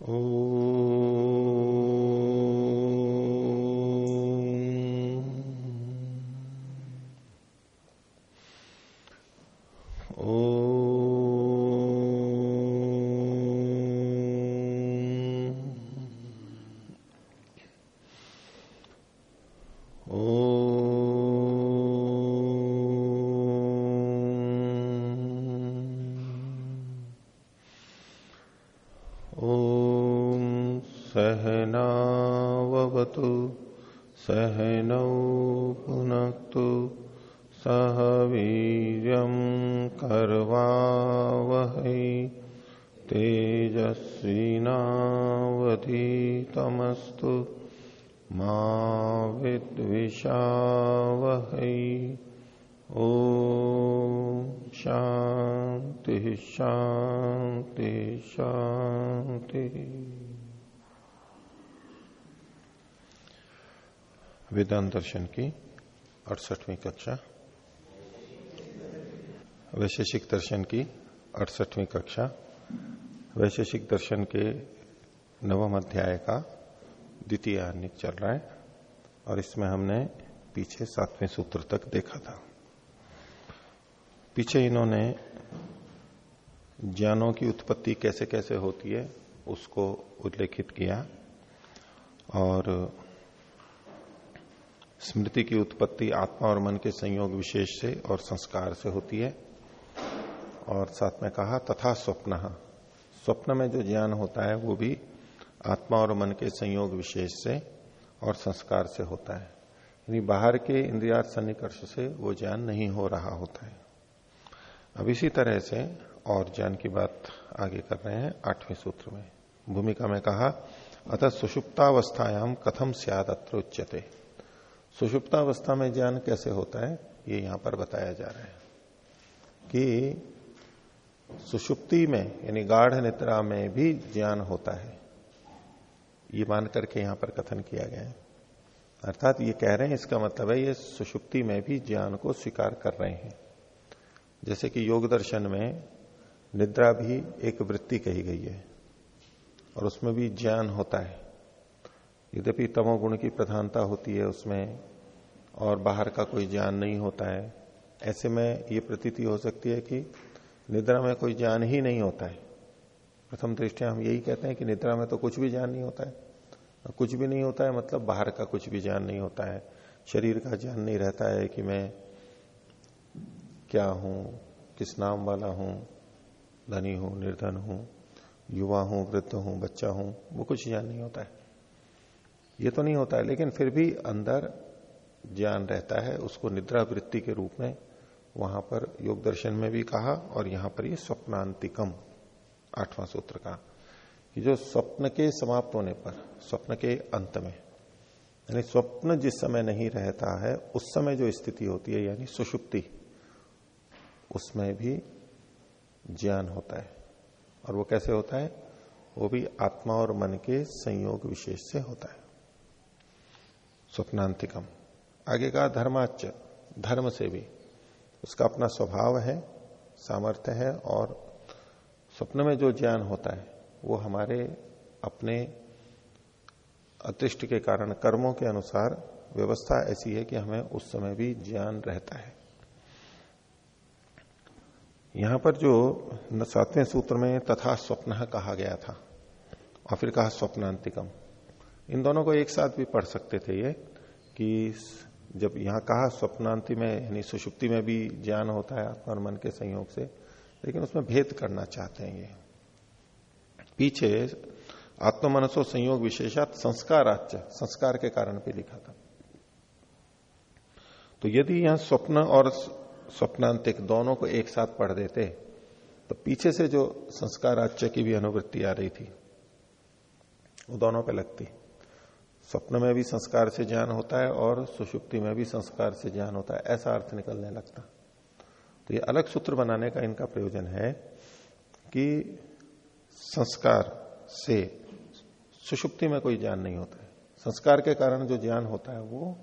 Oh. वेदांत दर्शन की अड़सठवीं कक्षा। वैशेषिक दर्शन की अड़सठवीं कक्षा। वैशेषिक दर्शन के नवम अध्याय का द्वितीय आनिक चल रहा है और इसमें हमने पीछे सातवें सूत्र तक देखा था। पीछे इन्होंने ज्ञानों की उत्पत्ति कैसे कैसे होती है उसको उल्लेखित किया और स्मृति की उत्पत्ति आत्मा और मन के संयोग विशेष से और संस्कार से होती है। और साथ में कहा, तथा स्वप्न। स्वप्न में जो ज्ञान होता है, वो भी आत्मा और मन के संयोग विशेष से और संस्कार से होता है। यानी बाहर के इंद्रिया सन्निकर्ष से वो ज्ञान नहीं हो रहा होता है। अब इसी तरह से और ज्ञान की बात आगे कर रहे हैं, आठवें सूत्र में। भूमिका में कहा, अतः सुषुप्तावस्थायाम कथम सियाद अत्र उच्यते? सुषुप्तावस्था में ज्ञान कैसे होता है, ये यहाँ पर बताया जा रहा है कि सुषुप्ति में, यानी गाढ़ निद्रा में भी ज्ञान होता है। ये मान करके यहाँ पर कथन किया गया है। अर्थात ये कह रहे हैं, इसका मतलब है ये सुषुप्ति में भी ज्ञान को स्वीकार कर रहे हैं। जैसे कि योग दर्शन में निद्रा भी एक वृत्ति कही गई है, और उसमें भी ज्ञान होता है। यद्यपि तमोगुण की प्रधानता होती है उसमें और बाहर का कोई ज्ञान नहीं होता है, ऐसे में ये प्रतीति हो सकती है कि निद्रा में कोई ज्ञान ही नहीं होता है। प्रथम दृष्टिया हम यही कहते हैं कि निद्रा में तो कुछ भी ज्ञान नहीं होता है। कुछ भी नहीं होता है मतलब बाहर का कुछ भी ज्ञान नहीं होता है। शरीर का ज्ञान नहीं रहता है कि मैं क्या हूँ, किस नाम वाला हूँ, धनी हूँ, निर्धन हूँ, युवा हूँ, वृद्ध हूँ, बच्चा हूँ, वो कुछ ज्ञान नहीं होता है। ये तो नहीं होता है, लेकिन फिर भी अंदर ज्ञान रहता है, उसको निद्रा वृत्ति के रूप में वहाँ पर योग दर्शन में भी कहा और यहाँ पर ये स्वप्नांतिकम, आठवां सूत्र का, कि जो स्वप्न के समाप्त होने पर, स्वप्न के अंत में, यानी स्वप्न जिस समय नहीं रहता है, उस समय जो स्थिति होती है, यानी सुषुप्ति, उसमें भी ज्ञान होता है। और वो कैसे होता है? वो भी आत्मा और मन के संयोग विशेष से होता है। स्वप्नांतिकम। आगे का धर्माच धर्म से भी। उसका अपना स्वभाव है, सामर्थ्य है और स्वप्न में जो ज्ञान होता है, वो हमारे अपने अतिष्ट के कारण, कर्मों के अनुसार व्यवस्था ऐसी है कि हमें उस समय भी ज्ञान रहता है। यहाँ पर जो सातवें सूत्र में तथा स्वप्न कहा गया था, और फिर कहा स्वप्नांतिकम। इन दोनों को एक साथ भी पढ़ सकते थे ये, कि जब यहाँ कहा स्वप्नांति में, यानी सुषुप्ति में भी ज्ञान होता है आत्मा और मन के संयोग से, लेकिन उसमें भेद करना चाहते हैं ये। पीछे आत्म मनसो संयोग विशेषात संस्काराच संस्कार के कारण पे लिखा था। तो यदि यहाँ स्वप्न और स्वप्नांतिक दोनों को एक साथ पढ़ देते तो पीछे से जो संस्काराच्य की भी अनुवृत्ति आ रही थी, वो दोनों पे लगती। स्वप्न में भी संस्कार से ज्ञान होता है और सुषुप्ति में भी संस्कार से ज्ञान होता है, ऐसा अर्थ निकलने लगता। तो ये अलग सूत्र बनाने का इनका प्रयोजन है कि संस्कार से सुषुप्ति में कोई ज्ञान नहीं होता है। संस्कार के कारण जो ज्ञान होता है वो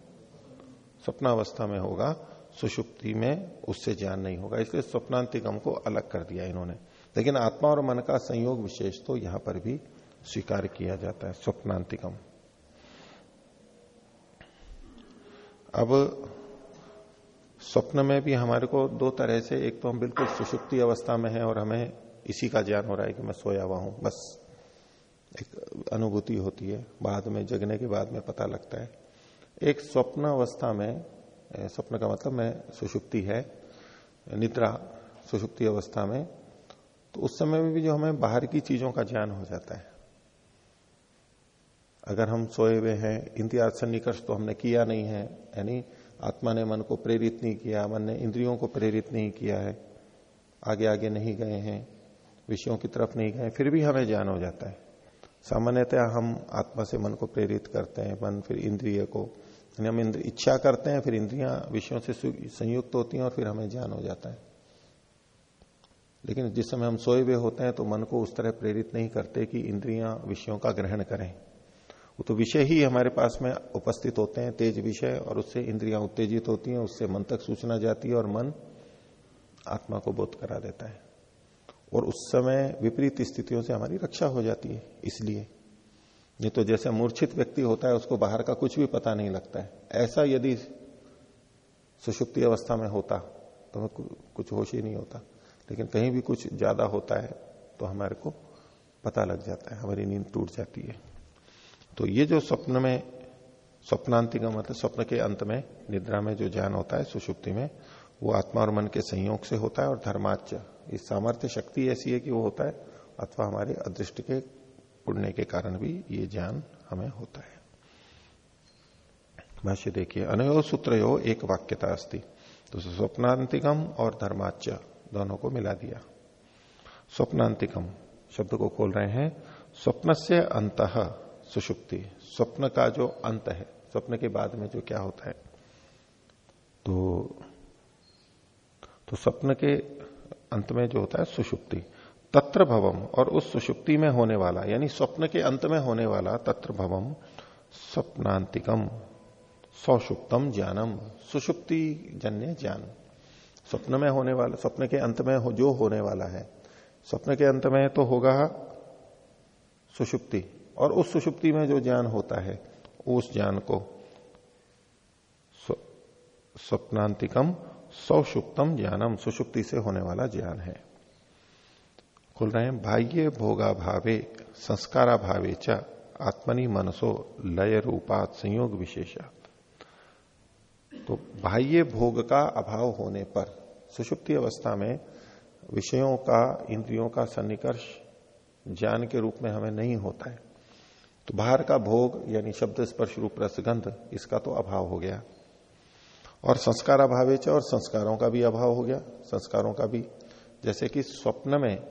स्वप्नावस्था में होगा, सुषुप्ति में उससे ज्ञान नहीं होगा। इसलिए स्वप्नांतिकम को अलग कर दिया इन्होंने। लेकिन आत्मा और मन का संयोग विशेष तो यहाँ पर भी स्वीकार किया जाता है, स्वप्नांतिकम। अब स्वप्न में भी हमारे को दो तरह से, एक तो हम बिल्कुल सुषुप्ति अवस्था में हैं और हमें इसी का ज्ञान हो रहा है कि मैं सोया हुआ हूँ, बस। एक अनुभूति होती है, बाद में, जगने के बाद में पता लगता है। एक स्वप्न अवस्था में स्वप्न का मतलब मैं सुषुप्ति है, निद्रा सुषुप्ति अवस्था में तो उस समय में भी जो हमें बाहर की चीज़ों का ज्ञान हो जाता है। अगर हम सोए हुए हैं इंद्रिया सन्निकर्ष तो हमने किया नहीं है यानी आत्मा ने मन को प्रेरित नहीं किया, मन ने इंद्रियों को प्रेरित नहीं किया है। आगे आगे नहीं गए हैं, विषयों की तरफ़ नहीं गए, फिर भी हमें ज्ञान हो जाता है। सामान्यतः हम आत्मा से मन को प्रेरित करते हैं, मन फिर इंद्रिय को हम इंद्र, इच्छा करते हैं, फिर इंद्रियाँ विषयों से, संयुक्त होती हैं और फिर हमें ज्ञान हो जाता है। लेकिन जिस समय हम सोए हुए होते हैं तो मन को उस तरह प्रेरित नहीं करते कि इंद्रियाँ विषयों का ग्रहण करें। वो तो विषय ही हमारे पास में उपस्थित होते हैं, तेज विषय, और उससे इंद्रियाँ उत्तेजित होती हैं, उससे मन तक सूचना जाती है और मन आत्मा को बोध करा देता है। और उस समय विपरीत स्थितियों से हमारी रक्षा हो जाती है, इसलिए। नहीं तो जैसे मूर्छित व्यक्ति होता है, उसको बाहर का कुछ भी पता नहीं लगता है। ऐसा यदि सुषुप्ति अवस्था में होता तो कुछ होश ही नहीं होता। लेकिन कहीं भी कुछ ज़्यादा होता है तो हमारे को पता लग जाता है, हमारी नींद टूट जाती है। तो ये जो स्वप्न में, स्वप्नांति का मतलब स्वप्न के अंत में, निद्रा में जो ज्ञान होता है, सुषुप्ति में, वो आत्मा और मन के संयोग से होता है और धर्माच्य इस सामर्थ्य शक्ति ऐसी है कि वो होता है, अथवा हमारे अदृष्ट के पुण्य के कारण भी ये ज्ञान हमें होता है। भाष्य देखिए, अनयो सूत्रो एक वाक्यता अस्ति। तो स्वप्नांतिकम और धर्माच्य दोनों को मिला दिया। स्वप्नांतिकम शब्द को खोल रहे हैं। स्वप्न से अंत सुषुप्ति स्वप्न का जो अंत है स्वप्न के बाद में जो क्या होता है? तो तो स्वप्न के अंत में जो होता है सुषुप्ति तत्र भवम और उस सुषुप्ति में होने वाला यानी स्वप्न के अंत में होने वाला तत्र भवम स्वप्नांतिकम सौषुप्तम ज्ञानम सुषुप्ति जन्य ज्ञान। स्वप्न में होने वाला स्वप्न के अंत में हो, जो होने वाला है स्वप्न के अंत में तो होगा सुषुप्ति और उस सुषुप्ति में जो ज्ञान होता है, उस ज्ञान को स्वप्नांतिकम, सौषुप्तम ज्ञानम, सुषुप्ति से होने वाला ज्ञान है। खुल रहे हैं, बाह्य भोगा भावे संस्कारा भावे च, आत्मनि मनसो लय रूपात संयोग विशेषा। तो बाह्य भोग का अभाव होने पर सुषुप्ति अवस्था में विषयों का, इंद्रियों का सन्निकर्ष ज्ञान के रूप में हमें नहीं होता है। तो बाहर का भोग यानी शब्द स्पर्श रूप रसगंध इसका तो अभाव हो गया। और संस्कार अभाव और संस्कारों का भी अभाव हो गया। संस्कारों का भी, जैसे कि स्वप्न में,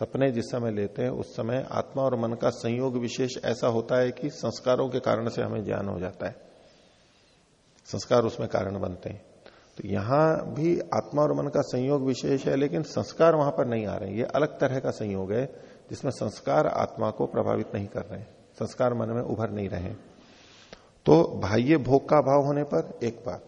सपने जिस समय लेते हैं, उस समय आत्मा और मन का संयोग विशेष ऐसा होता है कि संस्कारों के कारण से हमें ज्ञान हो जाता है। संस्कार उसमें कारण बनते हैं। तो यहाँ भी आत्मा और मन का संयोग विशेष है, लेकिन संस्कार वहाँ पर नहीं आ रहे ये अलग तरह का संयोग है। जिसमें संस्कार आत्मा को प्रभावित नहीं कर रहे संस्कार मन में उभर नहीं रहे तो बाह्य भोग का अभाव होने पर एक बात,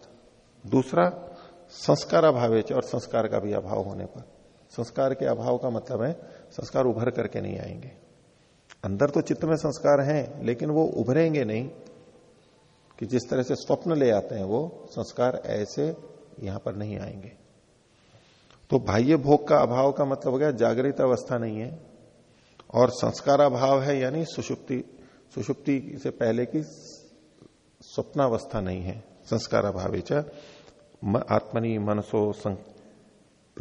दूसरा संस्कार अभाव और संस्कार का भी अभाव होने पर। संस्कार के अभाव का मतलब है संस्कार उभर करके नहीं आएँगे। अंदर तो चित्त में संस्कार हैं, लेकिन वो उभरेंगे नहीं। कि जिस तरह से स्वप्न ले आते हैं, वो संस्कार ऐसे यहाँ पर नहीं आएँगे। तो बाह्य भोग का अभाव का मतलब हो गया जागृत अवस्था नहीं है। और संस्कार अभाव है, यानी सुषुप्ति सुषुप्ति से पहले की स्वप्नावस्था नहीं है। संस्कार अभाव आत्मनि मनसो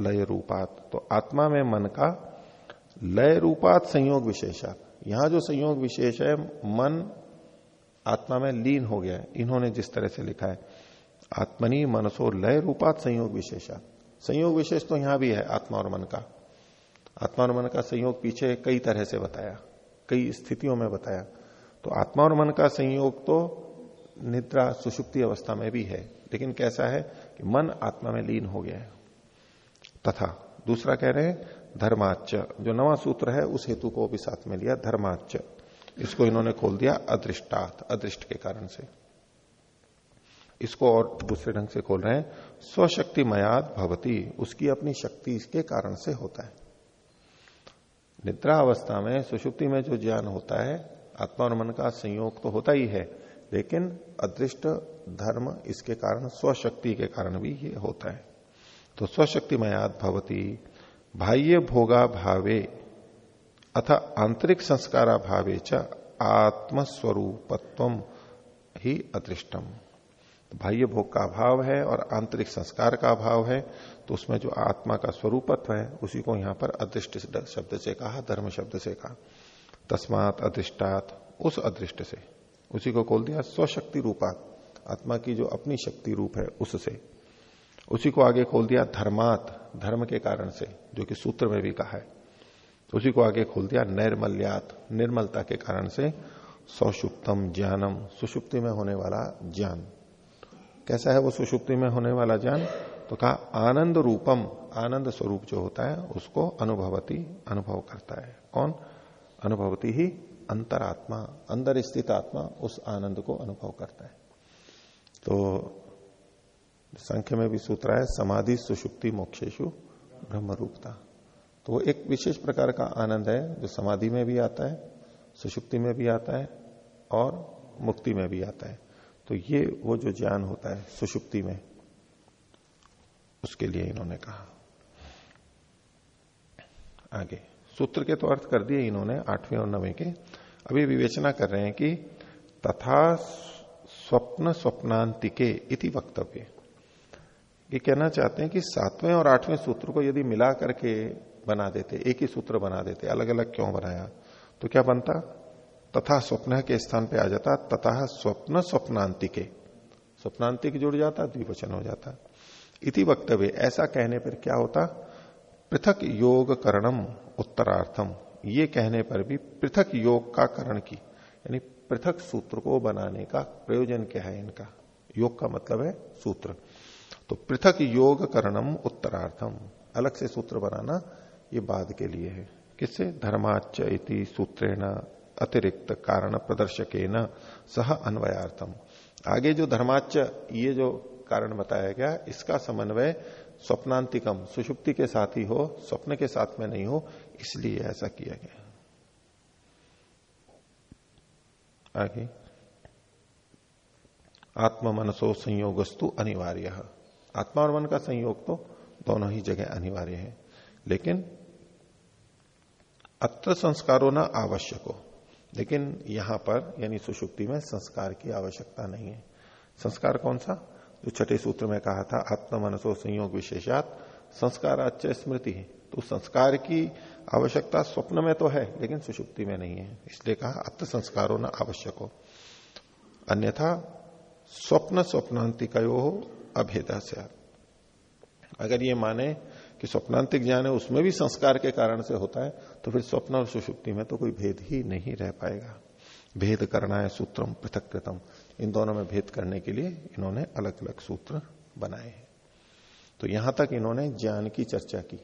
लय रूपात तो आत्मा में मन का लय रूपात संयोग विशेषात। यहाँ जो संयोग विशेष है, मन आत्मा में लीन हो गया है। इन्होंने जिस तरह से लिखा है, आत्मनि मनसो लय रूपात संयोग विशेषात। संयोग विशेष तो यहाँ भी है, आत्मा और मन का। आत्मा और मन का संयोग पीछे कई तरह से बताया, कई स्थितियों में बताया। तो आत्मा और मन का संयोग तो निद्रा, सुषुप्ति अवस्था में भी है, लेकिन कैसा है कि मन आत्मा में लीन हो गया है। तथा दूसरा कह रहे हैं धर्माच जो नवा सूत्र है, उस हेतु को भी साथ में लिया धर्माच इसको इन्होंने खोल दिया, अदृष्टात, अदृष्ट के कारण से। इसको और दूसरे ढंग से खोल रहे हैं स्वशक्ति मयाद भवती, उसकी अपनी शक्ति इसके कारण से होता है। निद्रा अवस्था में, सुषुप्ति में जो ज्ञान होता है, आत्मा और मन का संयोग तो होता ही है, लेकिन अदृष्ट धर्म इसके कारण स्वशक्ति के कारण भी ये होता है। तो स्वशक्ति मयाद भवती, बाह्य भोगा भावे, अथ आंतरिक संस्कारा भावे च आत्मस्वरूपत्व ही अदृष्टम। बाह्य भोग का अभाव है और आंतरिक संस्कार का अभाव है तो उसमें जो आत्मा का स्वरूपत्व है, उसी को यहाँ पर अदृष्ट शब्द से कहा, धर्म शब्द से कहा। तस्मात, अदृष्टात, उस अदृष्ट से। उसी को खोल दिया, स्वशक्ति रूपात आत्मा की जो अपनी शक्ति रूप है, उससे। उसी को आगे खोल दिया, धर्मात, धर्म के कारण से, जो कि सूत्र में भी कहा है। उसी को आगे खोल दिया, नैर्मल्यात, निर्मलता के कारण से, सौषुप्तम ज्ञानम, सुषुप्ति में होने वाला ज्ञान। कैसा है वो सुषुप्ति में होने वाला ज्ञान? तो कहा, आनंद रूपम, आनंद स्वरूप जो होता है, उसको अनुभवती, अनुभव करता है। कौन? अनुभवती ही अंतरात्मा अंदर स्थित आत्मा उस आनंद को अनुभव करता है। तो संख्य में भी सूत्र है, समाधि सुषुप्ति मोक्षेशु ब्रह्म रूपता तो वो एक विशेष प्रकार का आनंद है, जो समाधि में भी आता है, सुषुप्ति में भी आता है, और मुक्ति में भी आता है। तो ये वो जो ज्ञान होता है, सुषुप्ति में उसके लिए इन्होंने कहा। आगे। सूत्र के तो अर्थ कर दिए इन्होंने, आठवें और नवे के। अभी विवेचना कर रहे हैं कि तथा स्वप्न स्वप्नांतिके इति वक्तव्य। ये कहना चाहते हैं कि सातवें और आठवें सूत्र को यदि मिला करके बना देते, एक ही सूत्र बना देते अलग अलग क्यों बनाया तो क्या बनता? तथा स्वप्न के स्थान पे आ जाता, तथा स्वप्न स्वप्नांतिके। स्वप्नांतिक जुड़ जाता, द्विवचन हो जाता। इति वक्तव्य। ऐसा कहने पर क्या होता? पृथक योग करणम, उत्तरार्थम। ये कहने पर भी पृथक योग का करण की, यानी पृथक सूत्र को बनाने का प्रयोजन क्या है इनका? योग का मतलब है सूत्र। तो पृथक योग करणम, उत्तरार्थम। अलग से सूत्र बनाना ये बाद के लिए है। किससे? धर्माच इति सूत्रेण अतिरिक्त कारण प्रदर्शक सह अन्वयार्थम। आगे जो धर्माच ये जो कारण बताया गया, इसका समन्वय स्वप्नांतिकम, सुषुप्ति के साथ ही हो, स्वप्न के साथ में नहीं हो, इसलिए ऐसा किया गया। आगे। आत्म मनसो संयोगस्तु अनिवार्य। आत्मा और मन का संयोग तो दोनों ही जगह अनिवार्य है, लेकिन अत्र संस्कारों ना आवश्यक। हो लेकिन यहाँ पर, यानी सुषुप्ति में संस्कार की आवश्यकता नहीं है। संस्कार कौन सा? जो छठे सूत्र में कहा था आत्म मनसो संयोग विशेषात, संस्कार स्मृति है। तो संस्कार की आवश्यकता स्वप्न में तो है, लेकिन सुषुप्ति में नहीं है। इसलिए कहा अत्य संस्कारों न आवश्यक। हो अन्यथा, स्वप्न स्वप्नांतिको अभेद से अगर ये माने कि स्वप्नांतिक ज्ञान है, उसमें भी संस्कार के कारण से होता है तो फिर स्वप्न और सुषुप्ति में तो कोई भेद ही नहीं रह पाएगा। भेद करना है सूत्रम पृथक कृतम इन दोनों में भेद करने के लिए इन्होंने अलग अलग सूत्र बनाए हैं। तो यहाँ तक इन्होंने ज्ञान की चर्चा की।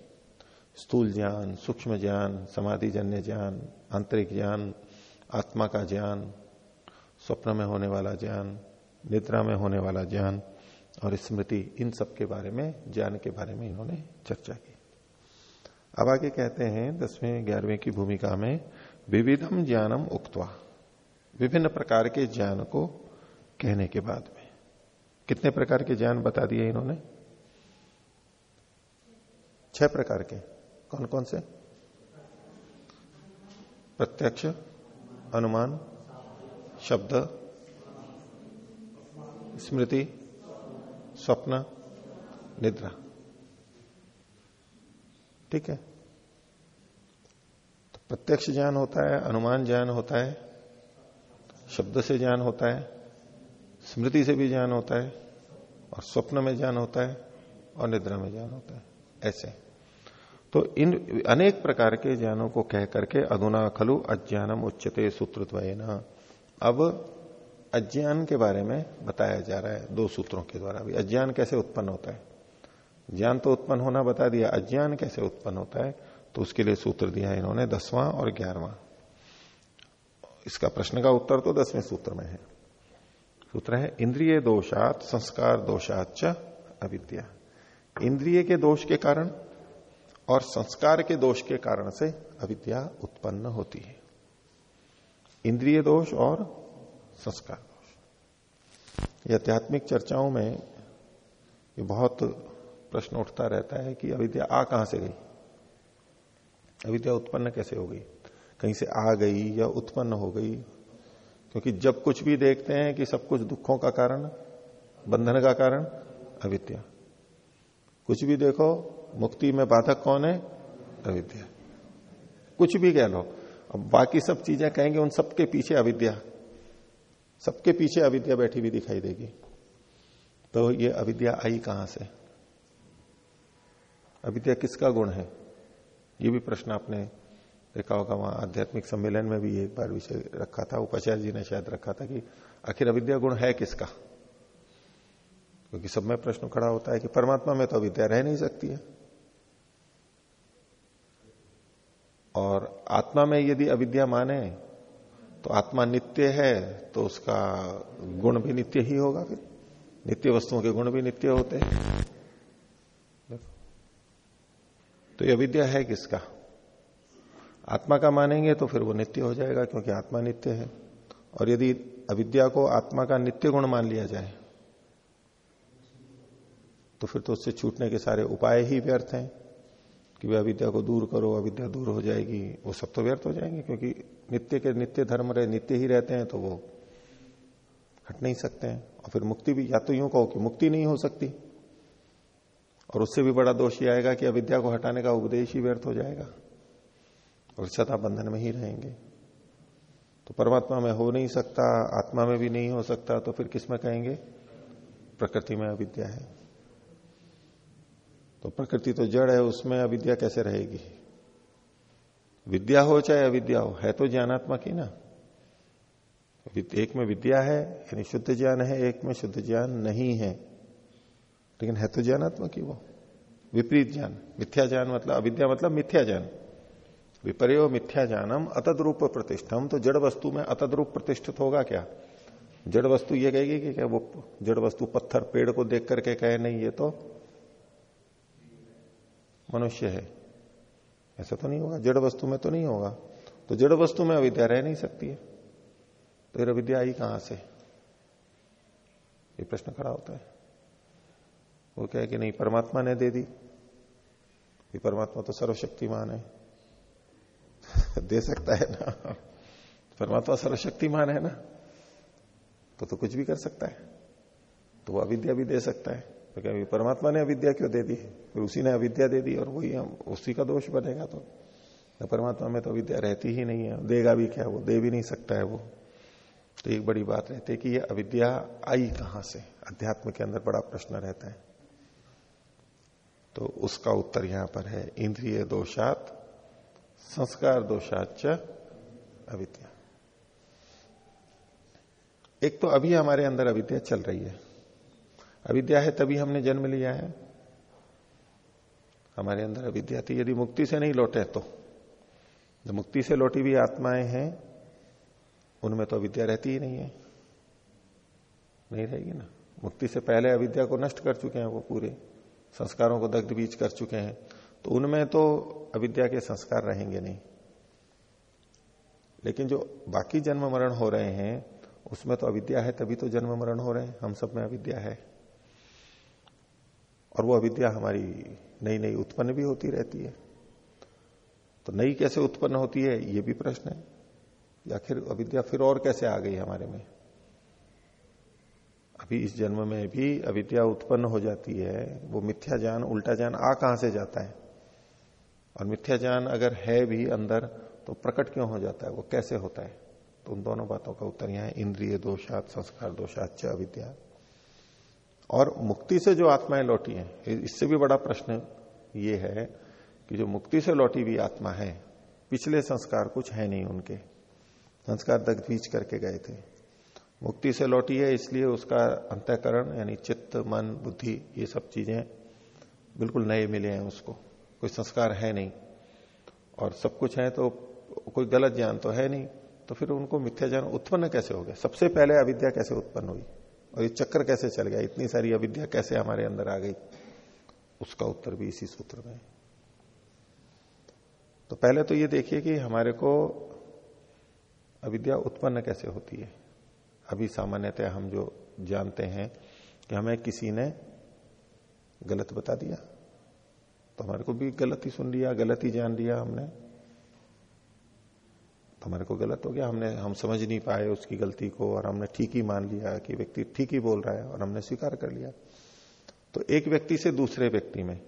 स्थूल ज्ञान, सूक्ष्म ज्ञान समाधि जन्य ज्ञान, आंतरिक ज्ञान, आत्मा का ज्ञान, स्वप्न में होने वाला ज्ञान, निद्रा में होने वाला ज्ञान और स्मृति, इन सब के बारे में, ज्ञान के बारे में इन्होंने चर्चा की। अब आगे कहते हैं, दसवें, ग्यारहवें की भूमिका में विविधम ज्ञानम उक्तवा। विभिन्न प्रकार के ज्ञान को कहने के बाद में। कितने प्रकार के ज्ञान बता दिए इन्होंने? छह प्रकार के। कौन कौन से? प्रत्यक्ष, अनुमान, शब्द, स्मृति, स्वप्न, निद्रा। ठीक है? तो प्रत्यक्ष ज्ञान होता है, अनुमान ज्ञान होता है, शब्द से ज्ञान होता है स्मृति से भी ज्ञान होता है, और स्वप्न में ज्ञान होता है, और निद्रा में ज्ञान होता है। ऐसे। तो इन अनेक प्रकार के ज्ञानों को कह करके अधुना खलु अज्ञानम उच्चते सूत्रत्व अब अज्ञान के बारे में बताया जा रहा है, दो सूत्रों के द्वारा भी। अज्ञान कैसे उत्पन्न होता है? ज्ञान तो उत्पन्न होना बता दिया। अज्ञान कैसे उत्पन्न होता है? तो उसके लिए सूत्र दिया है इन्होंने, दसवां और ग्यारहवां। इसका प्रश्न का उत्तर तो दसवें सूत्र में है। सूत्र है, इंद्रिय दोषात संस्कार दोषात च अविद्या। इंद्रिय के दोष के कारण और संस्कार के दोष के कारण से अविद्या उत्पन्न होती है। इंद्रिय दोष और संस्कार दोष। आध्यात्मिक चर्चाओं में ये बहुत प्रश्न उठता रहता है कि अविद्या आ कहाँ से गई? अविद्या उत्पन्न कैसे हो गई? कहीं से आ गई या उत्पन्न हो गई? क्योंकि जब कुछ भी देखते हैं कि सब कुछ दुखों का कारण, बंधन का कारण, अविद्या। कुछ भी देखो, मुक्ति में बाधक कौन है? अविद्या। कुछ भी कह लो। अब बाकी सब चीज़ें कहेंगे, उन सबके पीछे अविद्या। सबके पीछे अविद्या बैठी हुई दिखाई देगी। तो ये अविद्या आई कहाँ से? अविद्या किसका गुण है? ये भी प्रश्न आपने देखा होगा वहाँ आध्यात्मिक सम्मेलन में भी एक बार विषय रखा था उपाचार्य जी ने शायद रखा था कि आखिर अविद्या गुण है किसका? क्योंकि सब में प्रश्न खड़ा होता है कि परमात्मा में तो अविद्या रह नहीं सकती है। और आत्मा में यदि अविद्या माने तो आत्मा नित्य है तो उसका गुण भी नित्य ही होगा फिर। नित्य वस्तुओं के गुण भी नित्य होते हैं। तो यह विद्या है किसका? आत्मा का मानेंगे तो फिर वो नित्य हो जाएगा क्योंकि आत्मा नित्य है। और यदि अविद्या को आत्मा का नित्य गुण मान लिया जाए तो फिर तो उससे छूटने के सारे उपाय ही व्यर्थ हैं कि वे अविद्या को दूर करो, अविद्या दूर हो जाएगी, वो सब तो व्यर्थ हो जाएँगे क्योंकि नित्य के नित्य धर्म रहे, नित्य ही रहते हैं तो वो हट नहीं सकते हैं। और फिर मुक्ति भी, या तो यूँ कहो कि मुक्ति नहीं हो सकती। और उससे भी बड़ा दोष ये आएगा कि अविद्या को हटाने का उपदेश ही व्यर्थ हो जाएगा। और सदा बंधन में ही रहेंगे। तो परमात्मा में हो नहीं सकता, आत्मा में भी नहीं हो सकता तो फिर किसमें कहेंगे? प्रकृति में अविद्या है। तो प्रकृति तो जड़ है, उसमें अविद्या कैसे रहेगी? विद्या हो चाहे अविद्या हो, है तो ज्ञानात्मक ही ना। एक में विद्या है, यानी शुद्ध ज्ञान है, एक में शुद्ध ज्ञान नहीं है। लेकिन है तो ज्ञानात्मक ही वो। विपरीत ज्ञान, मिथ्या ज्ञान मतलब अविद्या मतलब मिथ्या ज्ञान। विपर्य मिथ्या जानम अतद रूप प्रतिष्ठम। तो जड़ वस्तु में अतद रूप प्रतिष्ठित होगा क्या? जड़ वस्तु ये कहेगी कि क्या वो जड़ वस्तु पत्थर पेड़ को देख करके कहे, नहीं, ये तो मनुष्य है। ऐसा तो नहीं होगा। जड़ वस्तु में तो नहीं होगा। तो जड़ वस्तु में अविद्या रह नहीं सकती है। तो फिर अविद्या आई कहाँ से? ये प्रश्न खड़ा होता है। वो कहे कि नहीं, परमात्मा ने दे दी। परमात्मा तो सर्वशक्तिमान है। दे सकता है ना। परमात्मा सर्वशक्तिमान है ना। तो तो कुछ भी कर सकता है। तो वो अविद्या भी दे सकता है। तो क्या परमात्मा ने अविद्या क्यों दे दी? फिर उसी ने अविद्या दे दी और वही हम, उसी का दोष बनेगा तो परमात्मा में तो अविद्या रहती ही नहीं है। देगा भी क्या वो? दे भी नहीं सकता है वो। तो एक बड़ी बात रहती है कि ये अविद्या आई कहाँ से? अध्यात्म के अंदर बड़ा प्रश्न रहता है। तो उसका उत्तर यहाँ पर है, इंद्रिय दोषात संस्कार दोषाच अविद्या। एक तो अभी हमारे अंदर अविद्या चल रही है। अविद्या है तभी हमने जन्म लिया है। हमारे अंदर अविद्या थी, यदि मुक्ति से नहीं लौटे तो। मुक्ति से लौटी हुई आत्माएँ हैं, उनमें तो अविद्या रहती ही नहीं है। नहीं रहेगी ना। मुक्ति से पहले अविद्या को नष्ट कर चुके हैं वो पूरे। संस्कारों को दग्ध बीज कर चुके हैं। तो उनमें तो अविद्या के संस्कार रहेंगे नहीं। लेकिन जो बाकी जन्म मरण हो रहे हैं, उसमें तो अविद्या है, तभी तो जन्म मरण हो रहे हैं। हम सब में अविद्या है। और वो अविद्या हमारी नई नई उत्पन्न भी होती रहती है। तो नई कैसे उत्पन्न होती है, ये भी प्रश्न है। या फिर अविद्या फिर और कैसे आ गई हमारे में? अभी इस जन्म में भी अविद्या उत्पन्न हो जाती है, वो मिथ्या ज्ञान उल्टा ज्ञान आ कहाँ से जाता है? और मिथ्या ज्ञान अगर है भी अंदर तो प्रकट क्यों हो जाता है? वो कैसे होता है? तो उन दोनों बातों का उत्तर यहाँ इंद्रिय दोषात, संस्कार दोषात अविद्या। और मुक्ति से जो आत्माएँ लौटी हैं इससे भी बड़ा प्रश्न ये है कि जो मुक्ति से लौटी हुई आत्मा है, पिछले संस्कार कुछ है नहीं उनके। संस्कार बीच करके गए थे। मुक्ति से लौटी है, इसलिए उसका अंतकरण, यानी चित्त, मन, बुद्धि, ये सब चीज़ें बिल्कुल नए मिले हैं उसको। कोई संस्कार है नहीं। और सब कुछ है तो कोई गलत ज्ञान तो है नहीं। तो फिर उनको मिथ्या ज्ञान उत्पन्न कैसे हो गया? सबसे पहले अविद्या कैसे उत्पन्न हुई? और ये चक्र कैसे चल गया? इतनी सारी अविद्या कैसे हमारे अंदर आ गई? उसका उत्तर भी इसी सूत्र में तो पहले तो ये देखिए कि हमारे को अविद्या उत्पन्न कैसे होती है? अभी सामान्यतः हम जो जानते हैं कि हमें किसी ने गलत बता दिया। तो हमारे को भी गलत ही सुन लिया गलत ही जान लिया हमने। तो हमारे को गलत हो गया हमने हम समझ नहीं पाए उसकी गलती को और हमने ठीक ही मान लिया कि व्यक्ति ठीक ही बोल रहा है और हमने स्वीकार कर लिया। तो एक व्यक्ति से दूसरे व्यक्ति में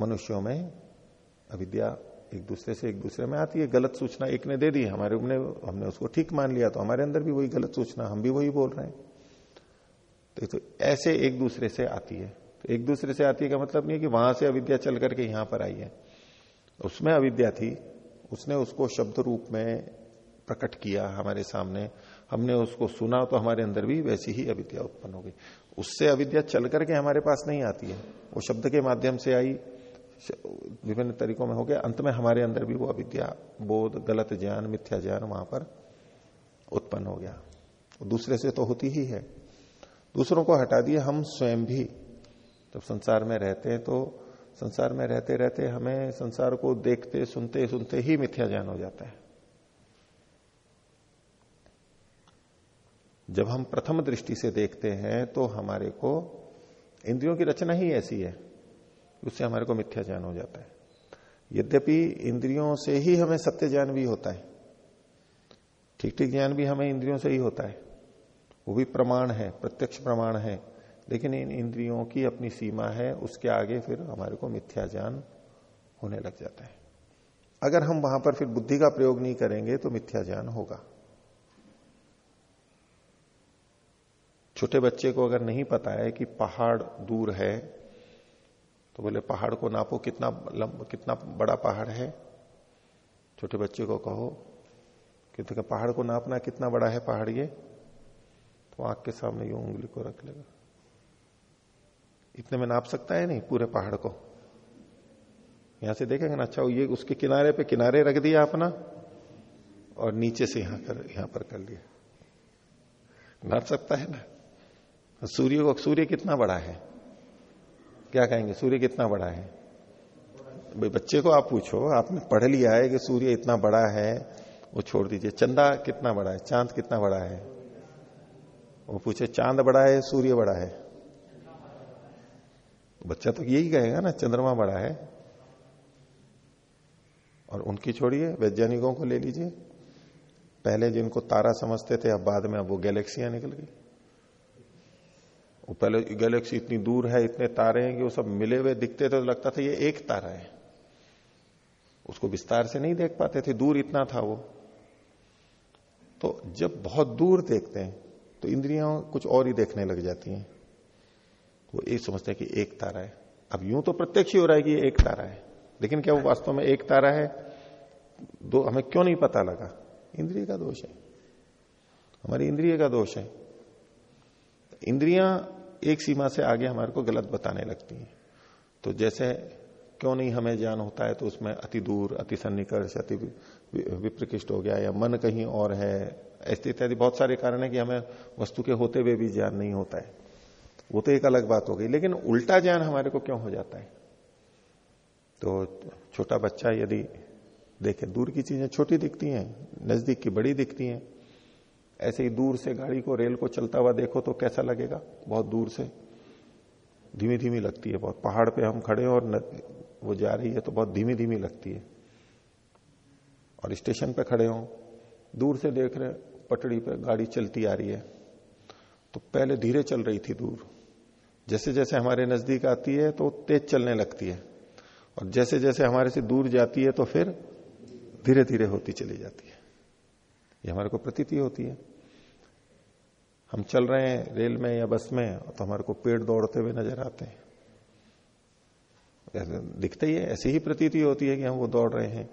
मनुष्यों में अविद्या एक दूसरे से एक दूसरे में आती है। गलत सूचना एक ने दे दी हमारे हमने हमने उसको ठीक मान लिया तो हमारे अंदर भी वही गलत सूचना हम भी वही बोल रहे हैं। तो, तो ऐसे एक दूसरे से आती है। तो एक दूसरे से आती है का मतलब नहीं है कि वहाँ से अविद्या चल करके यहाँ पर आई है। उसमें अविद्या थी, उसने उसको शब्द रूप में प्रकट किया हमारे सामने, हमने उसको सुना तो हमारे अंदर भी वैसी ही अविद्या उत्पन्न हो गई। उससे अविद्या चल करके हमारे पास नहीं आती है। वो शब्द के माध्यम से आई विभिन्न तरीकों में हो गया। अंत में हमारे अंदर भी वो अविद्या, बोध, गलत ज्ञान, मिथ्या ज्ञान वहाँ पर उत्पन्न हो गया। दूसरे से तो होती ही है। दूसरों को हटा दिए, हम स्वयं भी जब संसार में रहते हैं तो संसार में रहते रहते हमें संसार को देखते, सुनते सुनते ही मिथ्या ज्ञान हो जाता है। जब हम प्रथम दृष्टि से देखते हैं तो हमारे को इंद्रियों की रचना ही ऐसी है, उससे हमारे को मिथ्या ज्ञान हो जाता है। यद्यपि इंद्रियों से ही हमें सत्य ज्ञान भी होता है ठीक ठीक ज्ञान भी हमें इंद्रियों से ही होता है, वो भी प्रमाण है, प्रत्यक्ष प्रमाण है। लेकिन इन इंद्रियों की अपनी सीमा है, उसके आगे फिर हमारे को मिथ्या ज्ञान होने लग जाता है। अगर हम वहाँ पर फिर बुद्धि का प्रयोग नहीं करेंगे तो मिथ्या ज्ञान होगा। छोटे बच्चे को अगर नहीं पता है कि पहाड़ दूर है तो बोले, पहाड़ को नापो, कितना लंब, कितना बड़ा पहाड़ है? छोटे बच्चे को कहो कि तो पहाड़ को नापना कितना बड़ा है पहाड़ ये? तो आँख के सामने यू उंगली को रख लेगा। इतने में नाप सकता है नहीं पूरे पहाड़ को? यहाँ से देखेंगे ना अच्छा ये उसके किनारे पे किनारे रख दिया अपना और नीचे से यहाँ कर, यहाँ पर कर लिया। नाप सकता है ना? सूर्य को, सूर्य कितना बड़ा है? क्या कहेंगे? सूर्य कितना बड़ा है? भाई, बच्चे को आप पूछो, आपने पढ़ लिया है कि सूर्य इतना बड़ा है, वो छोड़ दीजिए। चंदा कितना बड़ा है? चाँद कितना बड़ा है? वो पूछे, चाँद बड़ा है, सूर्य बड़ा है? बच्चा तो यही कहेगा ना, चंद्रमा बड़ा है। और उनकी छोड़िए, वैज्ञानिकों को ले लीजिए। पहले जिनको तारा समझते थे, अब बाद में अब वो गैलेक्सियाँ निकल गई। वो पहले गैलेक्सी इतनी दूर है, इतने तारे हैं कि वो सब मिले हुए दिखते थे तो लगता था ये एक तारा है। उसको विस्तार से नहीं देख पाते थे, दूर इतना था वो। तो जब बहुत दूर देखते हैं तो इंद्रियाँ कुछ और ही देखने लग जाती हैं। वो एक समझते हैं कि एक तारा है। अब यूँ तो प्रत्यक्ष ही हो रहा है कि एक तारा है। लेकिन क्या वो वास्तव में एक तारा है? दो, हमें क्यों नहीं पता लगा? इंद्रिय का दोष है। हमारी इंद्रिय का दोष है। इंद्रियाँ एक सीमा से आगे हमारे को गलत बताने लगती हैं। तो जैसे क्यों नहीं हमें ज्ञान होता है तो उसमें अति दूर, अति सन्निकर्ष, अति विप्रकृष्ट हो गया, या मन कहीं और है, ऐसे इत्यादि बहुत सारे कारण है कि हमें वस्तु के होते हुए भी ज्ञान नहीं होता है। वो तो एक अलग बात हो गई। लेकिन उल्टा ज्ञान हमारे को क्यों हो जाता है? तो छोटा बच्चा यदि देखे दूर की चीज़ें छोटी दिखती हैं नज़दीक की बड़ी दिखती हैं ऐसे ही दूर से गाड़ी को रेल को चलता हुआ देखो तो कैसा लगेगा? बहुत दूर से। धीमी धीमी लगती है बहुत। पहाड़ पे हम खड़े हैं और न, वो जा रही है तो बहुत धीमी धीमी लगती है। और स्टेशन पे खड़े हो दूर से देख रहे पटड़ी पे गाड़ी चलती आ रही है। तो पहले धीरे चल रही थी दूर। जैसे जैसे हमारे नज़दीक आती है तो तेज चलने लगती है। और जैसे जैसे हमारे से दूर जाती है तो फिर धीरे धीरे होती चली जाती है। ये हमारे को प्रतीति होती है। हम चल रहे हैं रेल में या बस में तो हमारे को पेड़ दौड़ते हुए नज़र आते हैं। दिखते ही है, ऐसी ही प्रतीति होती है कि हम वो दौड़ रहे हैं।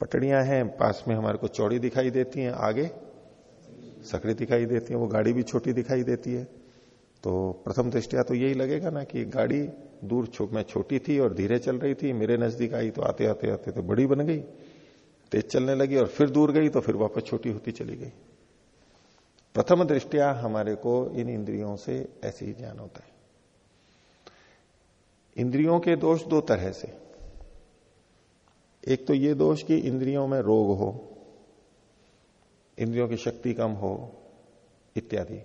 पटड़ियाँ हैं, पास में हमारे को चौड़ी दिखाई देती हैं, आगे सकड़ी दिखाई देती है, वो गाड़ी भी छोटी दिखाई देती है। तो प्रथम दृष्टिया तो यही लगेगा ना कि गाड़ी दूर में छोटी थी और धीरे चल रही थी, मेरे नज़दीक आई तो आते आते आते तो बड़ी बन गई, तेज चलने लगी और फिर दूर गई तो फिर वापस छोटी होती चली गई। प्रथम दृष्टिया हमारे को इन इंद्रियों से ऐसे ही ज्ञान होता है। इंद्रियों के दोष दो तरह से। एक तो ये दोष कि इंद्रियों में रोग हो, इंद्रियों की शक्ति कम हो, इत्यादि।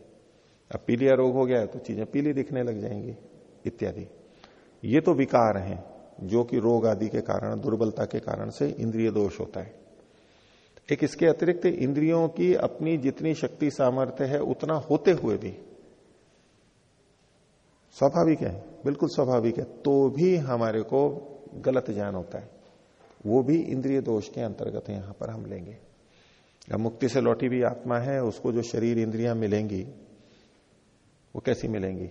अब पीलिया रोग हो गया तो चीज़ें पीली दिखने लग जाएँगी, इत्यादि। ये तो विकार हैं, जो कि रोग आदि के कारण, दुर्बलता के कारण से इंद्रिय दोष होता है। एक इसके अतिरिक्त इंद्रियों की अपनी जितनी शक्ति सामर्थ्य है, उतना होते हुए भी, स्वाभाविक है, बिल्कुल स्वाभाविक है तो भी हमारे को गलत ज्ञान होता है। वो भी इंद्रिय दोष के अंतर्गत यहाँ पर हम लेंगे। मुक्ति से लौटी भी आत्मा है, उसको जो शरीर इंद्रियाँ मिलेंगी वो कैसी मिलेंगी?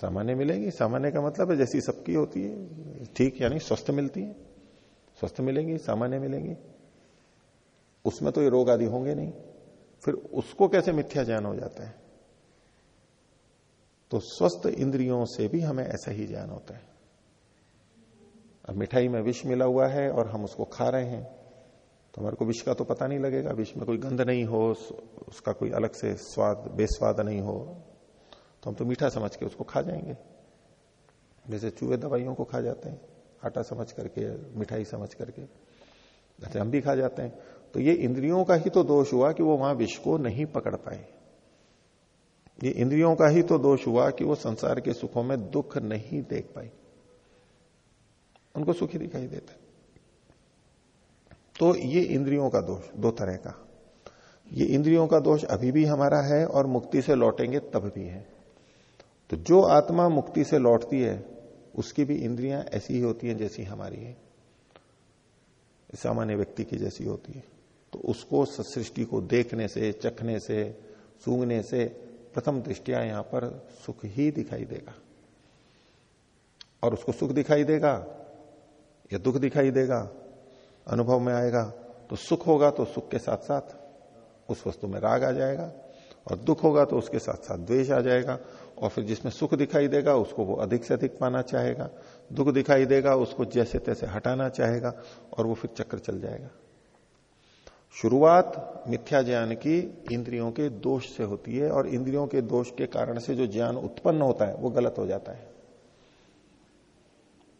सामान्य मिलेंगी? सामान्य का मतलब है जैसी सबकी होती है, ठीक यानी स्वस्थ मिलती है। स्वस्थ मिलेंगी, सामान्य मिलेंगी। उसमें तो ये रोग आदि होंगे नहीं। फिर उसको कैसे मिथ्या ज्ञान हो जाता है? तो स्वस्थ इंद्रियों से भी हमें ऐसा ही ज्ञान होता है। अब मिठाई में विष मिला हुआ है और हम उसको खा रहे हैं। तो हमारे को विष का तो पता नहीं लगेगा, विष में कोई गंध नहीं हो उसका कोई अलग से स्वाद, बेस्वाद नहीं हो तो हम तो मीठा समझ के उसको खा जाएँगे। जैसे चूहे दवाइयों को खा जाते हैं, आटा समझ करके, मिठाई समझ करके जैसे हम भी खा जाते हैं। तो ये इंद्रियों का ही तो दोष हुआ कि वो वहाँ विष को नहीं पकड़ पाए। ये इंद्रियों का ही तो दोष हुआ कि वो संसार के सुखों में दुख नहीं देख पाई उनको सुखी दिखाई देता तो ये इंद्रियों का दोष, दो तरह का। ये इंद्रियों का दोष अभी भी हमारा है और मुक्ति से लौटेंगे तब भी है। तो जो आत्मा मुक्ति से लौटती है, उसकी भी इंद्रियाँ ऐसी ही होती हैं जैसी हमारी है। सामान्य व्यक्ति की जैसी होती है। तो उसको सृष्टि को देखने से, चखने से, सूंघने से प्रथम दृष्टिया यहाँ पर सुख ही दिखाई देगा। और उसको सुख दिखाई देगा या दुख दिखाई देगा अनुभव में आएगा तो सुख होगा तो सुख के साथ साथ उस वस्तु में राग आ जाएगा और दुख होगा तो उसके साथ साथ द्वेष आ जाएगा और फिर जिसमें सुख दिखाई देगा उसको वो अधिक से अधिक पाना चाहेगा, दुख दिखाई देगा उसको जैसे तैसे हटाना चाहेगा और वो फिर चक्र चल जाएगा। शुरुआत मिथ्या ज्ञान की इंद्रियों के दोष से होती है और इंद्रियों के दोष के कारण से जो ज्ञान उत्पन्न होता है वो गलत हो जाता है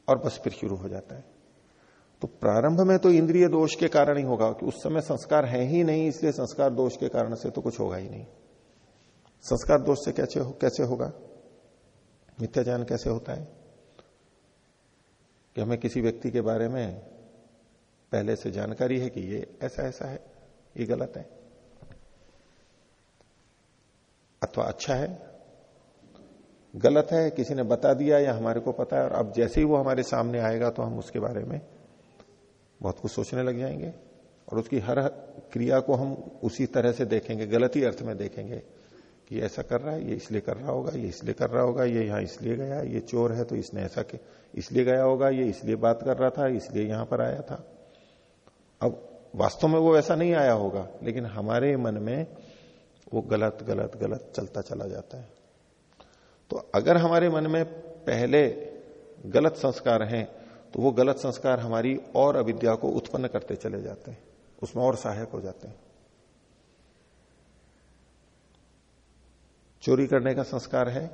और बस फिर शुरू हो जाता है। तो प्रारंभ में तो इंद्रिय दोष के कारण ही होगा कि उस समय संस्कार है ही नहीं इसलिए संस्कार दोष के कारण से तो कुछ होगा ही नहीं। संस्कार दोष से कैसे हो, कैसे होगा? मिथ्या ज्ञान कैसे होता है? कि हमें किसी व्यक्ति के बारे में पहले से जानकारी है कि ये ऐसा ऐसा है ये गलत है। अथवा अच्छा है गलत है किसी ने बता दिया या हमारे को पता है और अब जैसे ही वो हमारे सामने आएगा तो हम उसके बारे में बहुत कुछ सोचने लग जाएँगे और उसकी हर क्रिया को हम उसी तरह से देखेंगे, गलती अर्थ में देखेंगे कि ऐसा कर रहा है, ये इसलिए कर रहा होगा, ये इसलिए कर रहा होगा, ये यहाँ इसलिए गया, ये चोर है तो इसने ऐसा इसलिए गया होगा, ये इसलिए बात कर रहा था, इसलिए यहाँ पर आया था। अब वास्तव में वो ऐसा नहीं आया होगा, लेकिन हमारे मन में वो गलत गलत गलत चलता चला जाता है। तो अगर हमारे मन में पहले गलत संस्कार हैं तो वो गलत संस्कार हमारी और अविद्या को उत्पन्न करते चले जाते हैं। उसमें और सहायक हो जाते हैं। चोरी करने का संस्कार है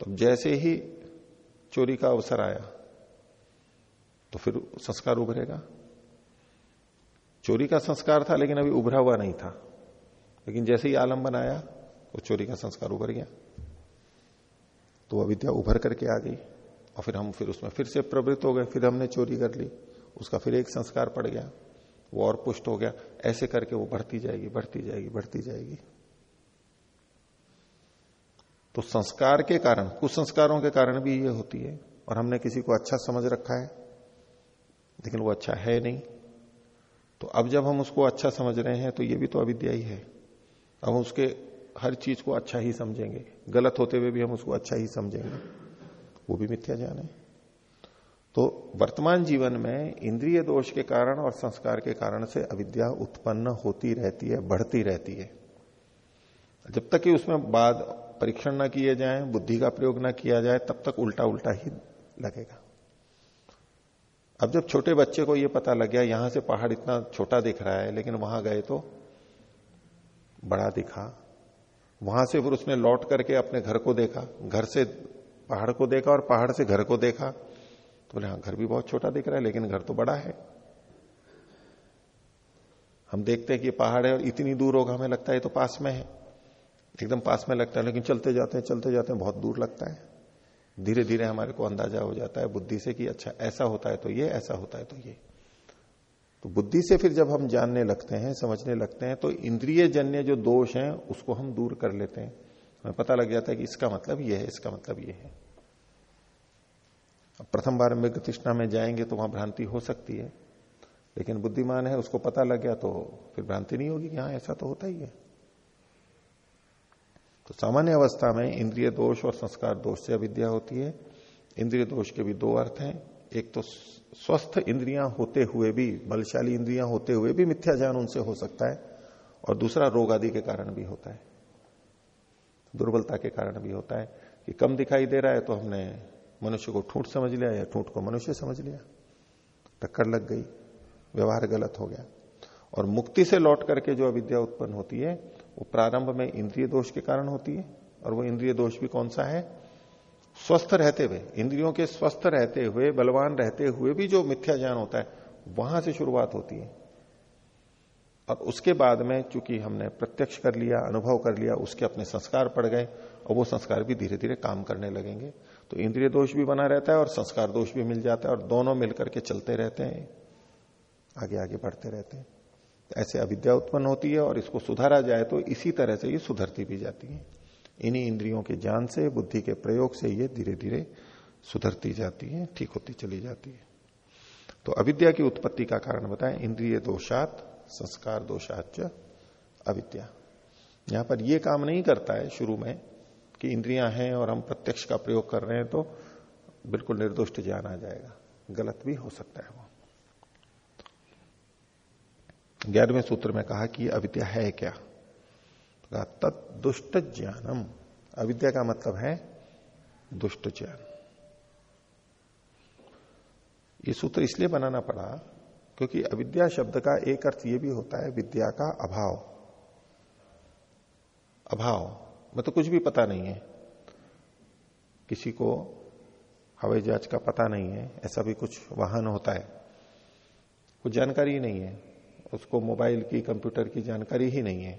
तो जैसे ही चोरी का अवसर आया तो फिर संस्कार उभरेगा। चोरी का संस्कार था, लेकिन अभी उभरा हुआ नहीं था। लेकिन जैसे ही आलम बनाया वो चोरी का संस्कार उभर गया। तो अविद्या उभर करके आ गई। और फिर हम फिर उसमें फिर से प्रवृत्त हो गए, फिर हमने चोरी कर ली, उसका फिर एक संस्कार पड़ गया, वो और पुष्ट हो गया, ऐसे करके वो बढ़ती जाएगी बढ़ती जाएगी बढ़ती जाएगी। तो संस्कार के कारण कुछ संस्कारों के कारण भी ये होती है, और हमने किसी को अच्छा समझ रखा है, लेकिन वो अच्छा है नहीं। तो अब जब हम उसको अच्छा समझ रहे हैं तो ये भी तो अविद्या ही है। अब उसके हर चीज़ को अच्छा ही समझेंगे, गलत होते हुए भी हम उसको अच्छा ही समझेंगे। वो भी मिथ्या ज्ञान है। तो वर्तमान जीवन में इंद्रिय दोष के कारण और संस्कार के कारण से अविद्या उत्पन्न होती रहती है, बढ़ती रहती है। जब तक कि उसमें बाद परीक्षण न किए जाए, बुद्धि का प्रयोग ना किया जाए, तब तक उल्टा उल्टा ही लगेगा। अब जब छोटे बच्चे को यह पता लग गया, यहाँ से पहाड़ इतना छोटा दिख रहा है, लेकिन वहाँ गए तो बड़ा दिखा। वहाँ से फिर उसने लौट करके अपने घर को देखा। घर से पहाड़ को देखा और पहाड़ से घर को देखा। तो बोले हाँ घर भी बहुत छोटा दिख रहा है, लेकिन घर तो बड़ा है। हम देखते हैं कि पहाड़ है और इतनी दूर होगा, हमें लगता है तो पास में है। एकदम पास में लगता है, लेकिन चलते जाते हैं, चलते जाते हैं, बहुत दूर लगता है। धीरे धीरे हमारे को अंदाज़ा हो जाता है बुद्धि से कि अच्छा ऐसा होता है तो ये, ऐसा होता है तो ये। तो बुद्धि से फिर जब हम जानने लगते हैं, समझने लगते हैं तो इंद्रिय जन्य जो दोष हैं, उसको हम दूर कर लेते हैं। हमें पता लग जाता है कि इसका मतलब ये है, इसका मतलब ये है। प्रथम बार मृग तृष्णा में जाएँगे तो वहाँ भ्रांति हो सकती है, लेकिन बुद्धिमान है, उसको पता लग गया तो फिर भ्रांति नहीं होगी कि हाँ ऐसा तो होता ही है। तो सामान्य अवस्था में इंद्रिय दोष और संस्कार दोष से अविद्या होती है। इंद्रिय दोष के भी दो अर्थ हैं। एक तो स्वस्थ इंद्रियाँ होते हुए भी, बलशाली इंद्रियाँ होते हुए भी मिथ्या ज्ञान उनसे हो सकता है, और दूसरा रोग आदि के कारण भी होता है। दुर्बलता के कारण भी होता है कि कम दिखाई दे रहा है तो हमने मनुष्य को ठूठ समझ लिया या ठूंठ को मनुष्य समझ लिया। टक्कर लग गई, व्यवहार गलत हो गया। और मुक्ति से लौट करके जो अविद्या उत्पन्न होती है, वो प्रारंभ में इंद्रिय दोष के कारण होती है। और वो इंद्रिय दोष भी कौन सा है? स्वस्थ रहते हुए, इंद्रियों के स्वस्थ रहते हुए, बलवान रहते हुए भी जो मिथ्या ज्ञान होता है, वहाँ से शुरुआत होती है। और उसके बाद में चूँकि हमने प्रत्यक्ष कर लिया, अनुभव कर लिया, उसके अपने संस्कार पड़ गए और वो संस्कार भी धीरे धीरे काम करने लगेंगे। तो इंद्रिय दोष भी बना रहता है और संस्कार दोष भी मिल जाता है और दोनों मिलकर के चलते रहते हैं। आगे आगे बढ़ते रहते हैं। ऐसे अविद्या उत्पन्न होती है और इसको सुधारा जाए तो इसी तरह से ये सुधरती भी जाती है। इन्हीं इंद्रियों के ज्ञान से, बुद्धि के प्रयोग से ये धीरे धीरे सुधरती जाती है, ठीक होती चली जाती है। तो अविद्या की उत्पत्ति का कारण बताएँ, इंद्रिय दोषात संस्कार दोषाच अविद्या। यहाँ पर यह काम नहीं करता है शुरू में कि इंद्रियाँ हैं और हम प्रत्यक्ष का प्रयोग कर रहे हैं तो बिल्कुल निर्दोष ज्ञान आ जाएगा। गलत भी हो सकता है वो। ग्यारहवें सूत्र में कहा कि अविद्या है क्या? तो तत् दुष्ट ज्ञानम। अविद्या का मतलब है दुष्ट ज्ञान। ये सूत्र इसलिए बनाना पड़ा क्योंकि अविद्या शब्द का एक अर्थ यह भी होता है, विद्या का अभाव। अभाव मतलब तो कुछ भी पता नहीं है। किसी को हवाई जहाज़ का पता नहीं है, ऐसा भी कुछ वाहन होता है। कुछ जानकारी नहीं है। उसको मोबाइल की, कंप्यूटर की जानकारी ही नहीं है।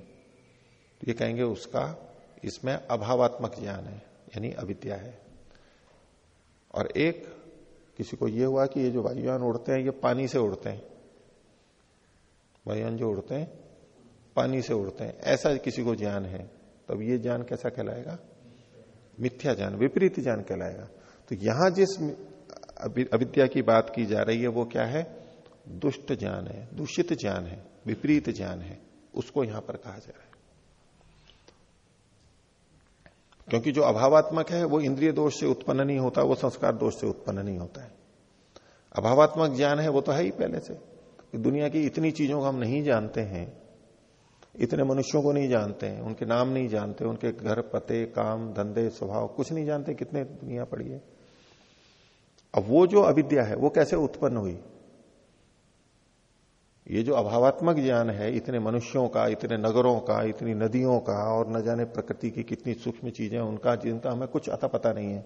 तो ये कहेंगे उसका, इसमें अभावात्मक ज्ञान है, यानी अविद्या है। और एक किसी को ये हुआ कि ये जो वायुयान उड़ते हैं, ये पानी से उड़ते हैं। वायुयान जो उड़ते हैं, पानी से उड़ते हैं। ऐसा किसी को ज्ञान है तब ये ज्ञान कैसा कहलाएगा? मिथ्या ज्ञान, विपरीत ज्ञान कहलाएगा। तो यहाँ जिस अविद्या की बात की जा रही है, वो क्या है? दुष्ट ज्ञान है, दूषित ज्ञान है, विपरीत ज्ञान है। उसको यहाँ पर कहा जा रहा है। क्योंकि जो अभावात्मक है, वो इंद्रिय दोष से उत्पन्न नहीं होता, वो संस्कार दोष से उत्पन्न नहीं होता है। अभावात्मक ज्ञान है, वो तो है ही पहले से। दुनिया की इतनी चीज़ों को हम नहीं जानते हैं, इतने मनुष्यों को नहीं जानते हैं, उनके नाम नहीं जानते, उनके घर, पते, काम, धंधे, स्वभाव, कुछ नहीं जानते, कितने दुनिया पड़ी है। अब वो जो अविद्या है, वो कैसे उत्पन्न हुई? ये जो अभावात्मक ज्ञान है, इतने मनुष्यों का, इतने नगरों का, इतनी नदियों का, और न जाने प्रकृति की कितनी सूक्ष्म चीज़ें उनका जिनका हमें कुछ अता पता नहीं है,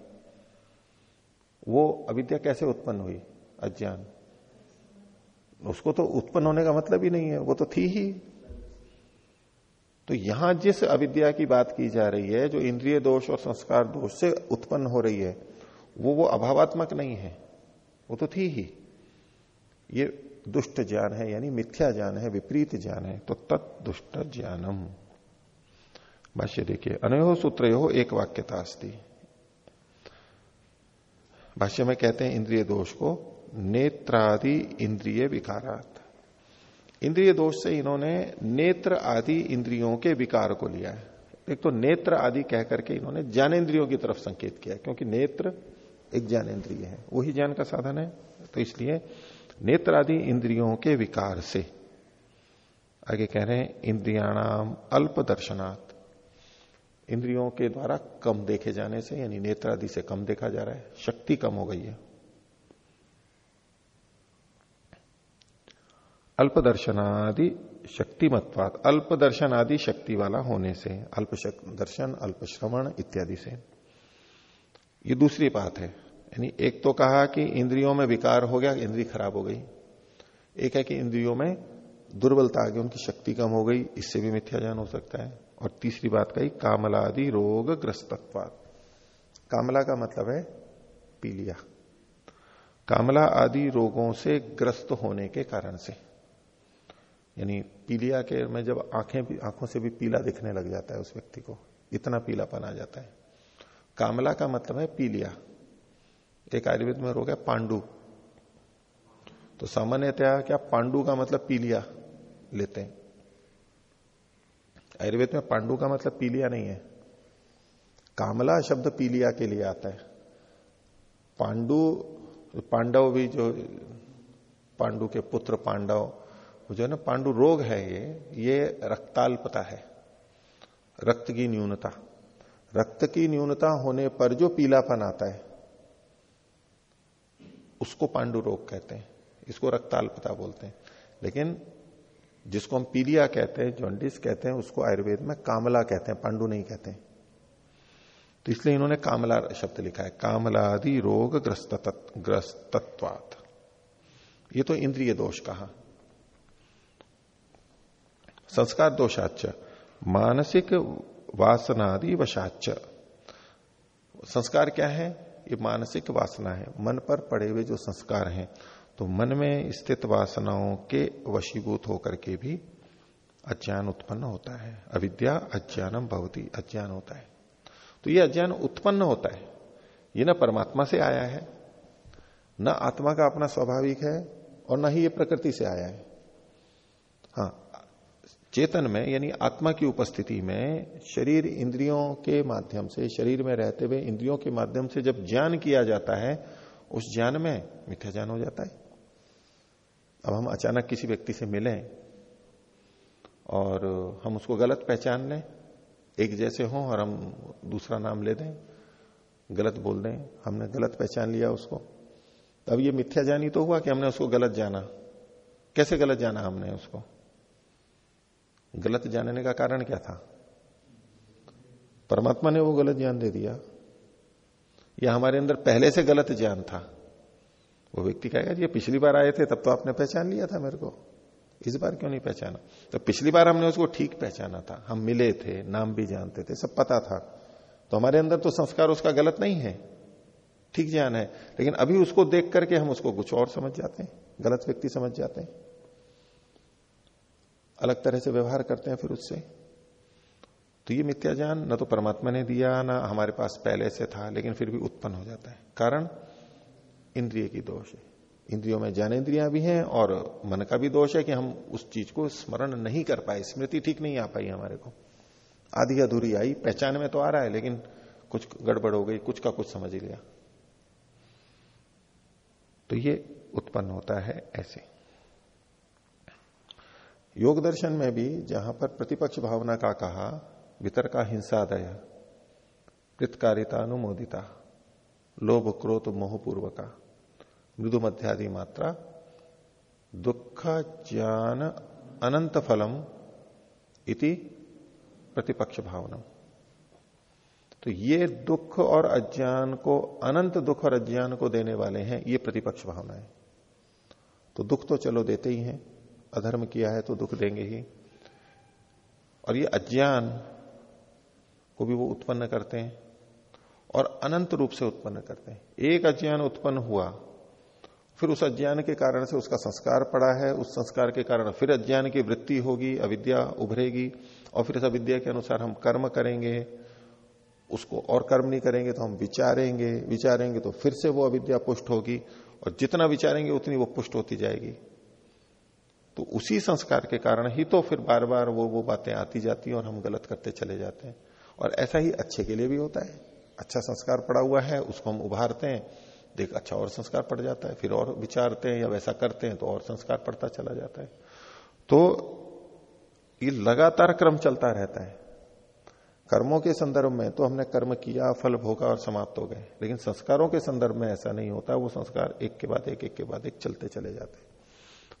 वो अविद्या कैसे उत्पन्न हुई? अज्ञान। उसको तो उत्पन्न होने का मतलब ही नहीं है, वो तो थी ही। तो यहाँ जिस अविद्या की बात की जा रही है, जो इंद्रिय दोष और संस्कार दोष से उत्पन्न हो रही है, वो वो अभावात्मक नहीं है, वो तो थी ही। ये दुष्ट ज्ञान है, यानी मिथ्या ज्ञान है, विपरीत ज्ञान है तो तत् दुष्ट ज्ञानम। भाष्य देखिए, अनयो सूत्र हो एक वाक्यता अस्ति। भाष्य में कहते हैं, इंद्रिय दोष को नेत्रादि इंद्रिय विकारात। इंद्रिय दोष से इन्होंने नेत्र आदि इंद्रियों के विकार को लिया है। एक तो नेत्र आदि कह करके इन्होंने ज्ञानेन्द्रियों की तरफ़ संकेत किया क्योंकि नेत्र एक ज्ञानेन्द्रिय है। वही ज्ञान का साधन है तो इसलिए नेत्र आदि इंद्रियों के विकार से। आगे कह रहे हैं, इंद्रियाणाम अल्प दर्शनात् इंद्रियों के द्वारा कम देखे जाने से, यानी नेत्र आदि से कम देखा जा रहा है, शक्ति कम हो गई है। अल्प दर्शनादि शक्तिमत्वात अल्प दर्शन आदि शक्ति वाला होने से अल्प दर्शन अल्प श्रवण इत्यादि से। ये दूसरी बात है। यानी एक तो कहा कि इंद्रियों में विकार हो गया, इंद्री खराब हो गई। एक है कि इंद्रियों में दुर्बलता आ गई, उनकी शक्ति कम हो गई, इससे भी मिथ्या ज्ञान हो सकता है। और तीसरी बात कही, कामलादि रोग ग्रस्तत्वाद कामला का मतलब है पीलिया। कामला आदि रोगों से ग्रस्त होने के कारण से। यानी पीलिया के में जब आँखें भी, आँखों से भी पीला दिखने लग जाता है उस व्यक्ति को, इतना पीलापन आ जाता है। कामला का मतलब है पीलिया। एक आयुर्वेद में रोग है, पांडु। तो सामान्यतया क्या पांडु का मतलब पीलिया लेते हैं। आयुर्वेद में पांडु का मतलब पीलिया नहीं है। कामला शब्द पीलिया के लिए आता है। पांडु, पांडव भी जो, पांडु के पुत्र पांडव जो है ना, पांडु रोग है ये ये रक्ताल्पता है। रक्त की न्यूनता। रक्त की न्यूनता होने पर जो पीलापन आता है उसको पांडु रोग कहते हैं, इसको रक्ताल्पता बोलते हैं। लेकिन जिसको हम पीलिया कहते हैं, जॉन्डिस कहते हैं, उसको आयुर्वेद में कामला कहते हैं, पांडु नहीं कहते हैं। तो इसलिए इन्होंने कामला शब्द लिखा है, कामलादि रोग ग्रस्त ग्रस्तत्वात। ये तो इंद्रिय दोष कहा। संस्कार दोषाच मानसिक वासनादि वशाच संस्कार क्या है? ये मानसिक वासना है। मन पर पड़े हुए जो संस्कार हैं तो मन में स्थित वासनाओं के वशीभूत होकर के भी अज्ञान उत्पन्न होता है। अविद्या अज्ञानम भवती, अज्ञान होता है। तो ये अज्ञान उत्पन्न होता है। ये ना परमात्मा से आया है, न आत्मा का अपना स्वाभाविक है और न ही ये प्रकृति से आया है। हाँ चेतन में, यानी आत्मा की उपस्थिति में, शरीर इंद्रियों के माध्यम से, शरीर में रहते हुए इंद्रियों के माध्यम से जब ज्ञान किया जाता है, उस ज्ञान में मिथ्या ज्ञान हो जाता है। अब हम अचानक किसी व्यक्ति से मिलें और हम उसको गलत पहचान लें, एक जैसे हों और हम दूसरा नाम ले दें, गलत बोल दें, हमने गलत पहचान लिया उसको, तब ये मिथ्या जानी तो हुआ कि हमने उसको गलत जाना। कैसे गलत जाना हमने उसको? गलत जानने का कारण क्या था? परमात्मा ने वो गलत ज्ञान दे दिया। या हमारे अंदर पहले से गलत ज्ञान था? वो व्यक्ति कहेगा ये पिछली बार आए थे, तब तो आपने पहचान लिया था मेरे को। इस बार क्यों नहीं पहचाना? तो पिछली बार हमने उसको ठीक पहचाना था। हम मिले थे, नाम भी जानते थे, सब पता था। तो हमारे अंदर तो संस्कार उसका गलत नहीं है। ठीक ज्ञान है। लेकिन अभी उसको देख करके हम उसको कुछ और समझ जाते हैं। गलत व्यक्ति समझ जाते हैं। अलग तरह से व्यवहार करते हैं फिर उससे। तो ये मिथ्या ज्ञान, न तो परमात्मा ने दिया, ना हमारे पास पहले से था, लेकिन फिर भी उत्पन्न हो जाता है। कारण, इंद्रिय की दोष है। इंद्रियों में ज्ञानेन्द्रियाँ भी हैं और मन का भी दोष है कि हम उस चीज़ को स्मरण नहीं कर पाए, स्मृति ठीक नहीं आ पाई हमारे को। आधी अधूरी आई, पहचान में तो आ रहा है, लेकिन कुछ गड़बड़ हो गई, कुछ का कुछ समझ लिया। तो ये उत्पन्न होता है ऐसे। योग दर्शन में भी जहाँ पर प्रतिपक्ष भावना का कहा, वितर्का हिंसादय कृतकारिता अनुमोदिता, लोभ क्रोध मोहपूर्वका, मृदु मध्यादि मात्रा दुख ज्ञान अनंत फलम इति प्रतिपक्ष भावना तो ये दुख और अज्ञान को, अनंत दुख और अज्ञान को देने वाले हैं, ये प्रतिपक्ष भावना है तो दुख तो चलो देते ही हैं। अधर्म किया है तो दुख देंगे ही। और ये अज्ञान को भी वो उत्पन्न करते हैं और अनंत रूप से उत्पन्न करते हैं। एक अज्ञान उत्पन्न हुआ, फिर उस अज्ञान के कारण से उसका संस्कार पड़ा है, उस संस्कार के कारण फिर अज्ञान की वृत्ति होगी, अविद्या उभरेगी और फिर इस अविद्या के अनुसार हम कर्म करेंगे, उसको और कर्म नहीं करेंगे तो हम विचारेंगे विचारेंगे तो फिर से वो अविद्या पुष्ट होगी और जितना विचारेंगे उतनी वो पुष्ट होती जाएगी। तो उसी संस्कार के कारण ही तो फिर बार बार वो वो बातें आती जाती हैं और हम गलत करते चले जाते हैं। और ऐसा ही अच्छे के लिए भी होता है। अच्छा संस्कार पड़ा हुआ है, उसको हम उभारते हैं, देख अच्छा और संस्कार पड़ जाता है, फिर और विचारते हैं या वैसा करते हैं तो और संस्कार पड़ता चला जाता है। तो ये लगातार क्रम चलता रहता है। कर्मों के संदर्भ में तो हमने कर्म किया, फल भोगा और समाप्त हो गए। लेकिन संस्कारों के संदर्भ में ऐसा नहीं होता, वो संस्कार एक के बाद एक एक के बाद एक चलते चले जाते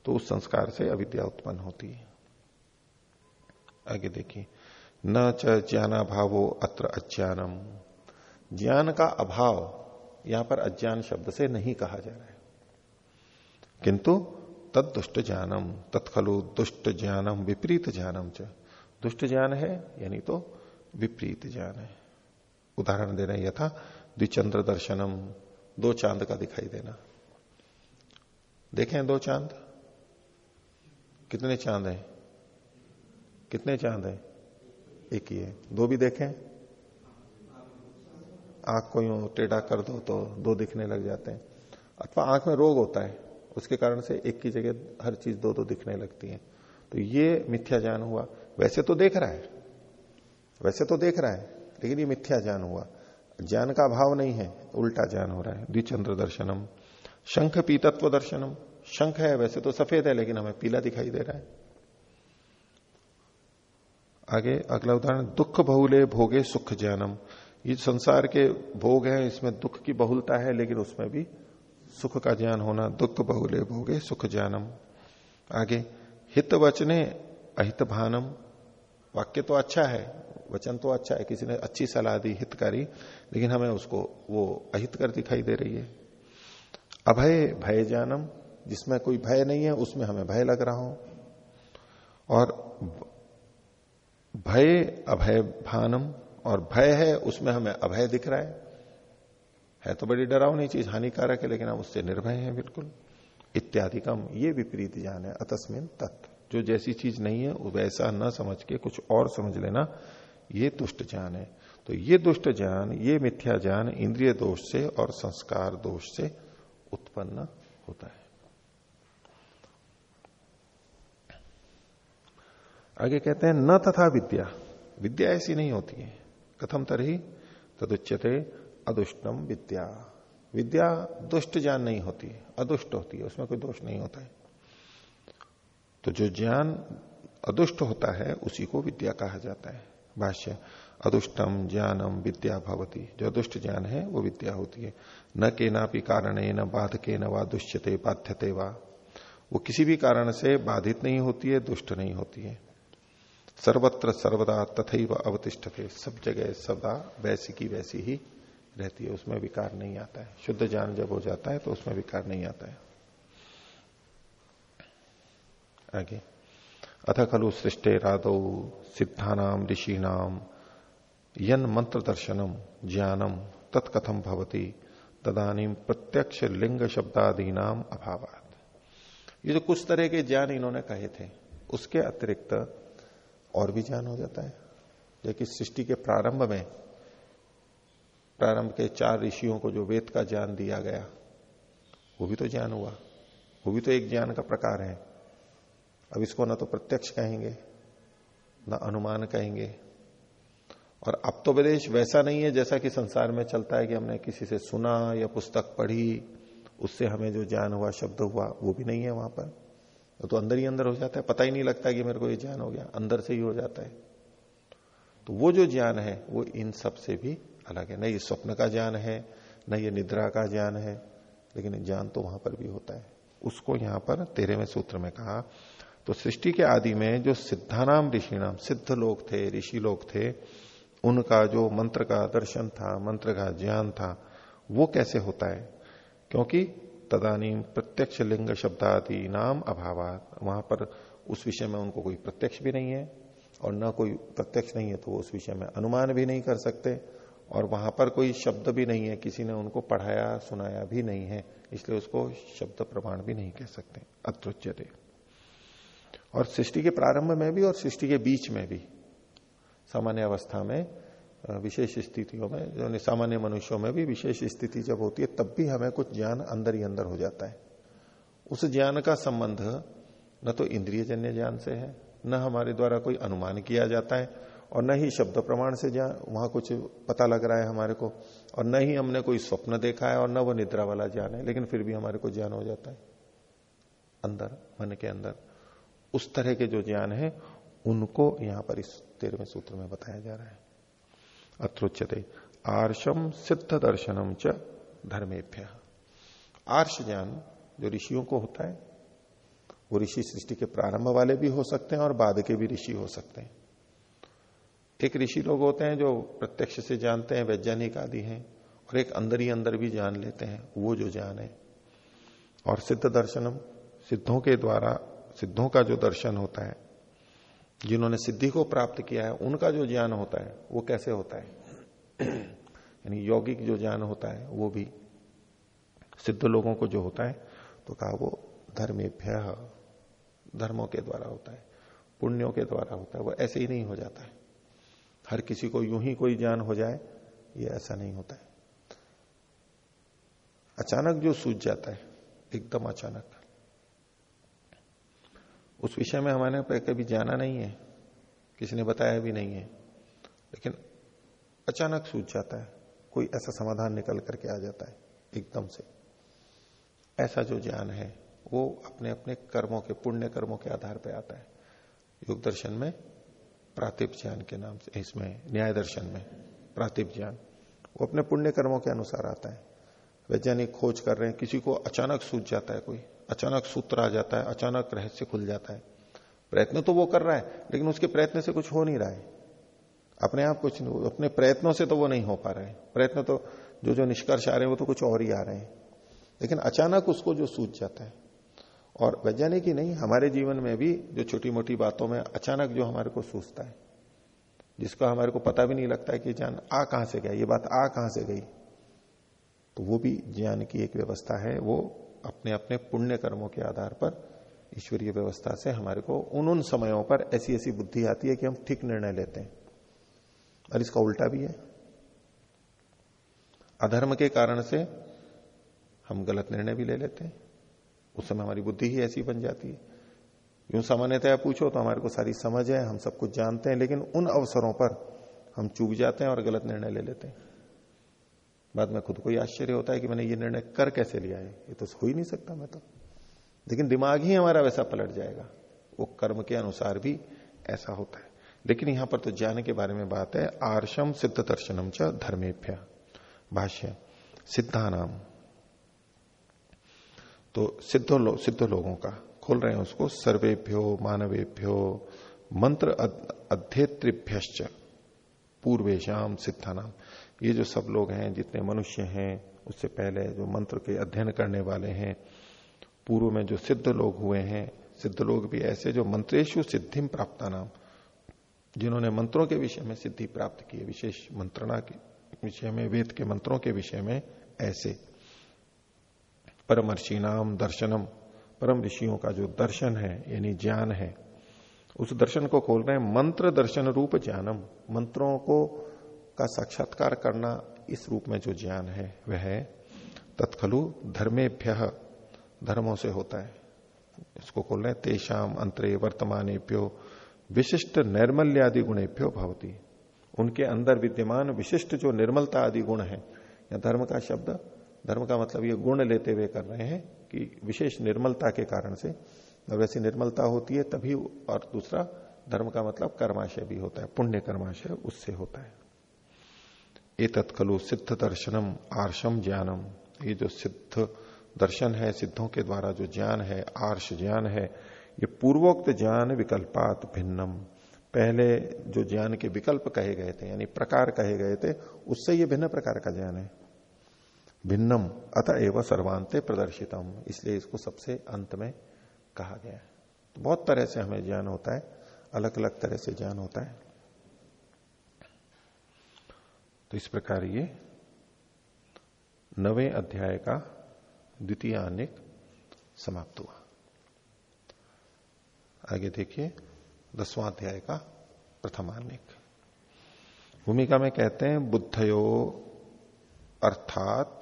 तो उस संस्कार से अविद्या उत्पन्न होती है। आगे देखिए, न ज्ञाना भावो अत्र अज्ञानम। ज्ञान का अभाव यहाँ पर अज्ञान शब्द से नहीं कहा जा रहा है। किंतु तद दुष्ट ज्ञानम, तत्खलु दुष्ट ज्ञानम, विपरीत ज्ञानम च। दुष्ट ज्ञान है, यानी तो विपरीत ज्ञान है। उदाहरण दे रहे हैं, यथा द्विचंद्र दर्शनम, दो चाँद का दिखाई देना। देखें दो चाँद। कितने चाँद हैं? कितने चाँद हैं? एक ही है। दो भी देखें। आँख को यूँ टेढ़ा कर दो तो दो दिखने लग जाते हैं। अथवा आँख में रोग होता है, उसके कारण से एक की जगह हर चीज़ दो दो दिखने लगती है। तो ये मिथ्या ज्ञान हुआ। वैसे तो देख रहा है। वैसे तो देख रहा है, लेकिन ये मिथ्या ज्ञान हुआ। ज्ञान का अभाव नहीं है, उल्टा ज्ञान हो रहा है। द्विचंद्र दर्शनम, शंख पीतत्व दर्शनम। शंख है, वैसे तो सफ़ेद है, लेकिन हमें पीला दिखाई दे रहा है। आगे अगला उदाहरण, दुख बहुले भोगे सुख ज्ञानम। ये संसार के भोग है, इसमें दुख की बहुलता है, लेकिन उसमें भी सुख का ज्ञान होना, दुख बहुले भोगे सुख ज्ञानम। आगे हित वचने अहित भानम वाक्य तो अच्छा है, वचन तो अच्छा है, किसी ने अच्छी सलाह दी, हितकारी, लेकिन हमें उसको, वो अहित कर दिखाई दे रही है। अभय, भय जानम जिसमें कोई भय नहीं है, उसमें हमें भय लग रहा हो। और भय अभय भानम, और भय है, उसमें हमें अभय दिख रहा है। है तो बड़ी डरावनी चीज़, हानिकारक है, लेकिन हम उससे निर्भय हैं, बिल्कुल। इत्यादि कम ये विपरीत ज्ञान है, अतस्मिन तत्व जो जैसी चीज़ नहीं है वैसा न समझ के कुछ और समझ लेना, ये दुष्ट ज्ञान है। तो ये दुष्ट ज्ञान, ये मिथ्या ज्ञान, इंद्रिय दोष से और संस्कार दोष से उत्पन्न होता है। आगे कहते हैं, न तथा विद्या। विद्या ऐसी नहीं होती है। कथम तरही, तदुच्यते अदुष्टम विद्या। विद्या दुष्ट ज्ञान नहीं होती अदुष्ट होती है, उसमें कोई दोष नहीं होता है। तो जो ज्ञान अदुष्ट होता है, उसी को विद्या कहा जाता है। भाष्य, अदुष्टम ज्ञानम विद्या भवती। जो अदुष्ट ज्ञान है, वो विद्या होती है। न के नापि कारण न बाध के न वा दुष्यते, बाध्यते वा। वो किसी भी कारण से बाधित नहीं होती है, दुष्ट नहीं होती है। सर्वत्र सर्वदा तथा अवतिष्ठते, सब जगह सदा वैसी की वैसी ही रहती है, उसमें विकार नहीं आता है। शुद्ध ज्ञान जब हो जाता है तो उसमें विकार नहीं आता है। आगे। अथ खलु सृष्टे रादौ सिद्धानाम ऋषिनाम यन मंत्र दर्शनम ज्ञानम तत्कथम भवती, तदानी प्रत्यक्ष लिंग शब्दादी नाम अभावात। ये जो कुछ तरह के ज्ञान इन्होंने कहे थे, उसके अतिरिक्त और भी ज्ञान हो जाता है। जैसे सृष्टि के प्रारंभ में, प्रारंभ के चार ऋषियों को जो वेद का ज्ञान दिया गया, वो भी तो ज्ञान हुआ। वो भी तो एक ज्ञान का प्रकार है। अब इसको ना तो प्रत्यक्ष कहेंगे, ना अनुमान कहेंगे। और अब तो विदेश वैसा नहीं है जैसा कि संसार में चलता है कि हमने किसी से सुना या पुस्तक पढ़ी, उससे हमें जो ज्ञान हुआ, शब्द हुआ, वो भी नहीं है वहाँ पर। वो तो अंदर ही अंदर हो जाता है। पता ही नहीं लगता कि मेरे को ये ज्ञान हो गया। अंदर से ही हो जाता है। तो वो जो ज्ञान है, वो इन सबसे भी अलग है। न ये स्वप्न का ज्ञान है, न ये निद्रा का ज्ञान है, लेकिन ज्ञान तो वहाँ पर भी होता है। उसको यहाँ पर तेरहवें सूत्र में कहा तो सृष्टि के आदि में जो सिद्धानाम ऋषि नाम सिद्ध लोग थे, ऋषि लोग थे, उनका जो मंत्र का दर्शन था, मंत्र का ज्ञान था, वो कैसे होता है? क्योंकि तदानी प्रत्यक्ष लिंग शब्दादि नाम अभाव वहाँ पर उस विषय में उनको कोई प्रत्यक्ष भी नहीं है और न कोई प्रत्यक्ष नहीं है तो वो उस विषय में अनुमान भी नहीं कर सकते और वहाँ पर कोई शब्द भी नहीं है। किसी ने उनको पढ़ाया, सुनाया भी नहीं है, इसलिए उसको शब्द प्रमाण भी नहीं कह सकते। अत्रुच्यते। और सृष्टि के प्रारंभ में भी और सृष्टि के बीच में भी सामान्य अवस्था में विशेष स्थितियों में जो सामान्य मनुष्यों में भी विशेष स्थिति जब होती है, तब भी हमें कुछ ज्ञान अंदर ही अंदर हो जाता है। उस ज्ञान का संबंध न तो इंद्रिय जन्य ज्ञान से है, न हमारे द्वारा कोई अनुमान किया जाता है, और न ही शब्द प्रमाण से जहाँ वहाँ कुछ पता लग रहा है हमारे को, और न ही हमने कोई स्वप्न देखा है और न वो निद्रा वाला ज्ञान है, लेकिन फिर भी हमारे को ज्ञान हो जाता है। अंदर, मन के अंदर, उस तरह के जो ज्ञान है, उनको यहाँ पर इस तेरहवें सूत्र में बताया जा रहा है। अत्रोच्यते, आर्षम सिद्ध दर्शनम च धर्मेभ्य। आर्ष ज्ञान जो ऋषियों को होता है, वो ऋषि सृष्टि के प्रारंभ वाले भी हो सकते हैं और बाद के भी ऋषि हो सकते हैं। एक ऋषि लोग होते हैं जो प्रत्यक्ष से जानते हैं, वैज्ञानिक आदि हैं, और एक अंदर ही अंदर भी जान लेते हैं, वो जो ज्ञान है। और सिद्ध दर्शनम, सिद्धों के द्वारा, सिद्धों का जो दर्शन होता है, जिन्होंने सिद्धि को प्राप्त किया है, उनका जो ज्ञान होता है, वो कैसे होता है? यानी यौगिक जो ज्ञान होता है, वो भी सिद्ध लोगों को जो होता है तो कहा वो धर्मेभ्य, धर्मों के द्वारा होता है, पुण्यों के द्वारा होता है, वो ऐसे ही नहीं हो जाता है। हर किसी को यूँ ही कोई ज्ञान हो जाए, ये ऐसा नहीं होता है। अचानक जो सूझ जाता है, एकदम अचानक। उस विषय में हमारे कभी जाना नहीं है, किसी ने बताया भी नहीं है, लेकिन अचानक सूझ जाता है, कोई ऐसा समाधान निकल करके आ जाता है, एकदम से। ऐसा जो ज्ञान है, वो अपने अपने कर्मों के, पुण्य कर्मों के आधार पर आता है। योग दर्शन में प्रातिप ज्ञान के नाम से, इसमें, न्याय दर्शन में प्रातिप ज्ञान, वो अपने पुण्य कर्मों के अनुसार आता है। वैज्ञानिक खोज कर रहे हैं, किसी को अचानक सूझ जाता है कोई, अचानक सूत्र आ जाता है, अचानक रहस्य खुल जाता है। प्रयत्न तो वो कर रहा है, लेकिन उसके प्रयत्न से कुछ हो नहीं रहा है। अपने आप कुछ नहीं, अपने प्रयत्नों से तो वो नहीं हो पा रहे प्रयत्न तो जो जो निष्कर्ष आ रहे हैं, वो तो कुछ और ही आ रहे हैं। लेकिन अचानक उसको जो सूझ जाता है। और वैज्ञानिक ही नहीं, हमारे जीवन में भी जो छोटी मोटी बातों में अचानक जो हमारे को सूझता है, जिसका हमारे को पता भी नहीं लगता है कि जान आ कहाँ से गया, ये बात आ कहाँ से गई तो वो भी ज्ञान की एक व्यवस्था है, वो अपने अपने पुण्य कर्मों के आधार पर ईश्वरीय व्यवस्था से हमारे को उन उन समयों पर ऐसी ऐसी बुद्धि आती है कि हम ठीक निर्णय लेते हैं। और इसका उल्टा भी है। अधर्म के कारण से हम गलत निर्णय भी ले लेते हैं। उस समय हमारी बुद्धि ही ऐसी बन जाती है। यूँ सामान्यतया पूछो तो हमारे को सारी समझ है, हम सब कुछ जानते हैं, लेकिन उन अवसरों पर हम चूक जाते हैं और गलत निर्णय ले लेते हैं। बाद में खुद को ही आश्चर्य होता है कि मैंने ये निर्णय कर कैसे लिया है? ये तो हो ही नहीं सकता मैं तो। लेकिन दिमाग ही हमारा वैसा पलट जाएगा। वो कर्म के अनुसार भी ऐसा होता है। लेकिन यहाँ पर तो ज्ञान के बारे में बात है। आर्षम सिद्ध दर्शनम च धर्मेभ्य। भाष्य। सिद्धानाम। तो सिद्ध लो, सिद्ध लोगों का खोल रहे हैं उसको सर्वेभ्यो मानवेभ्यो मंत्र अध्येत्रिभ्य पूर्वेशम सिद्धानाम ये जो सब लोग हैं जितने मनुष्य हैं उससे पहले जो मंत्र के अध्ययन करने वाले हैं पूर्व में जो सिद्ध लोग हुए हैं सिद्ध लोग भी ऐसे जो मंत्रेशु सिद्धि प्राप्त नाम जिन्होंने मंत्रों के विषय में सिद्धि प्राप्त की विशेष मंत्रणा के विषय में वेद के मंत्रों के विषय में ऐसे परमर्षि नाम दर्शनम, परम ऋषियों का जो दर्शन है, यानी ज्ञान है, उस दर्शन को खोल रहे हैं, मंत्र दर्शन रूप ज्ञानम, मंत्रों को का साक्षात्कार करना इस रूप में जो ज्ञान है, वह तत्खलु धर्मेभ्य, धर्मों से होता है। इसको खोल रहे हैं तेषाम अंतरे वर्तमानेभ्यो, विशिष्ट नैर्मल्यादि गुणेभ्यो भवती। उनके अंदर विद्यमान विशिष्ट जो निर्मलता आदि गुण है, या धर्म का शब्द धर्म का मतलब ये गुण लेते हुए कर रहे हैं कि विशेष निर्मलता के कारण से। जब ऐसी निर्मलता होती है, तभी और दूसरा धर्म का मतलब कर्माशय भी होता है, पुण्य कर्माशय उससे होता है। ये तत्खलु सिद्ध दर्शनम आर्षम ज्ञानम। ये जो सिद्ध दर्शन है, सिद्धों के द्वारा जो ज्ञान है, आर्ष ज्ञान है, ये पूर्वोक्त ज्ञान विकल्पात भिन्नम। पहले जो ज्ञान के विकल्प कहे गए थे, यानी प्रकार कहे गए थे, उससे ये भिन्न प्रकार का ज्ञान है। भिन्नम। अतः एवं सर्वांते प्रदर्शितम। इसलिए इसको सबसे अंत में कहा गया है। तो बहुत तरह से हमें ज्ञान होता है। अलग अलग तरह से ज्ञान होता है। तो इस प्रकार ये नवे अध्याय का द्वितीय अनेक समाप्त हुआ। आगे देखिए, दसवां अध्याय का प्रथम अनेक भूमिका में कहते हैं, बुद्धयो अर्थात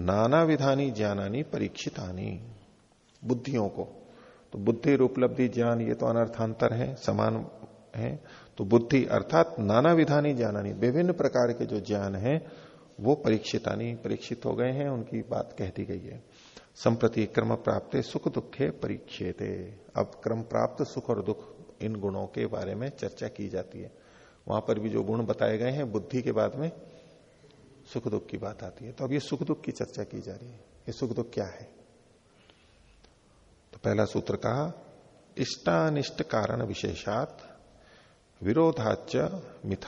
नाना विधानी ज्ञानानी परीक्षितानी, बुद्धियों को। तो बुद्धि उपलब्धि ज्ञान, ये तो अनर्थांतर है, समान है। तो बुद्धि अर्थात नाना विधानी ज्ञानानी, विभिन्न प्रकार के जो ज्ञान है, वो परीक्षितानी, परीक्षित हो गए हैं, उनकी बात कह दी गई है। संप्रति क्रम प्राप्त सुख दुखे परीक्षेते। अब क्रम प्राप्त सुख और दुख, इन गुणों के बारे में चर्चा की जाती है। वहाँ पर भी जो गुण बताए गए हैं, बुद्धि के बाद में सुख दुख की बात आती है। तो अब ये सुख दुख की चर्चा की जा रही है। ये सुख दुख क्या है? तो पहला सूत्र कहा, इष्टानिष्ट कारण विशेषात विरोधाच मिथ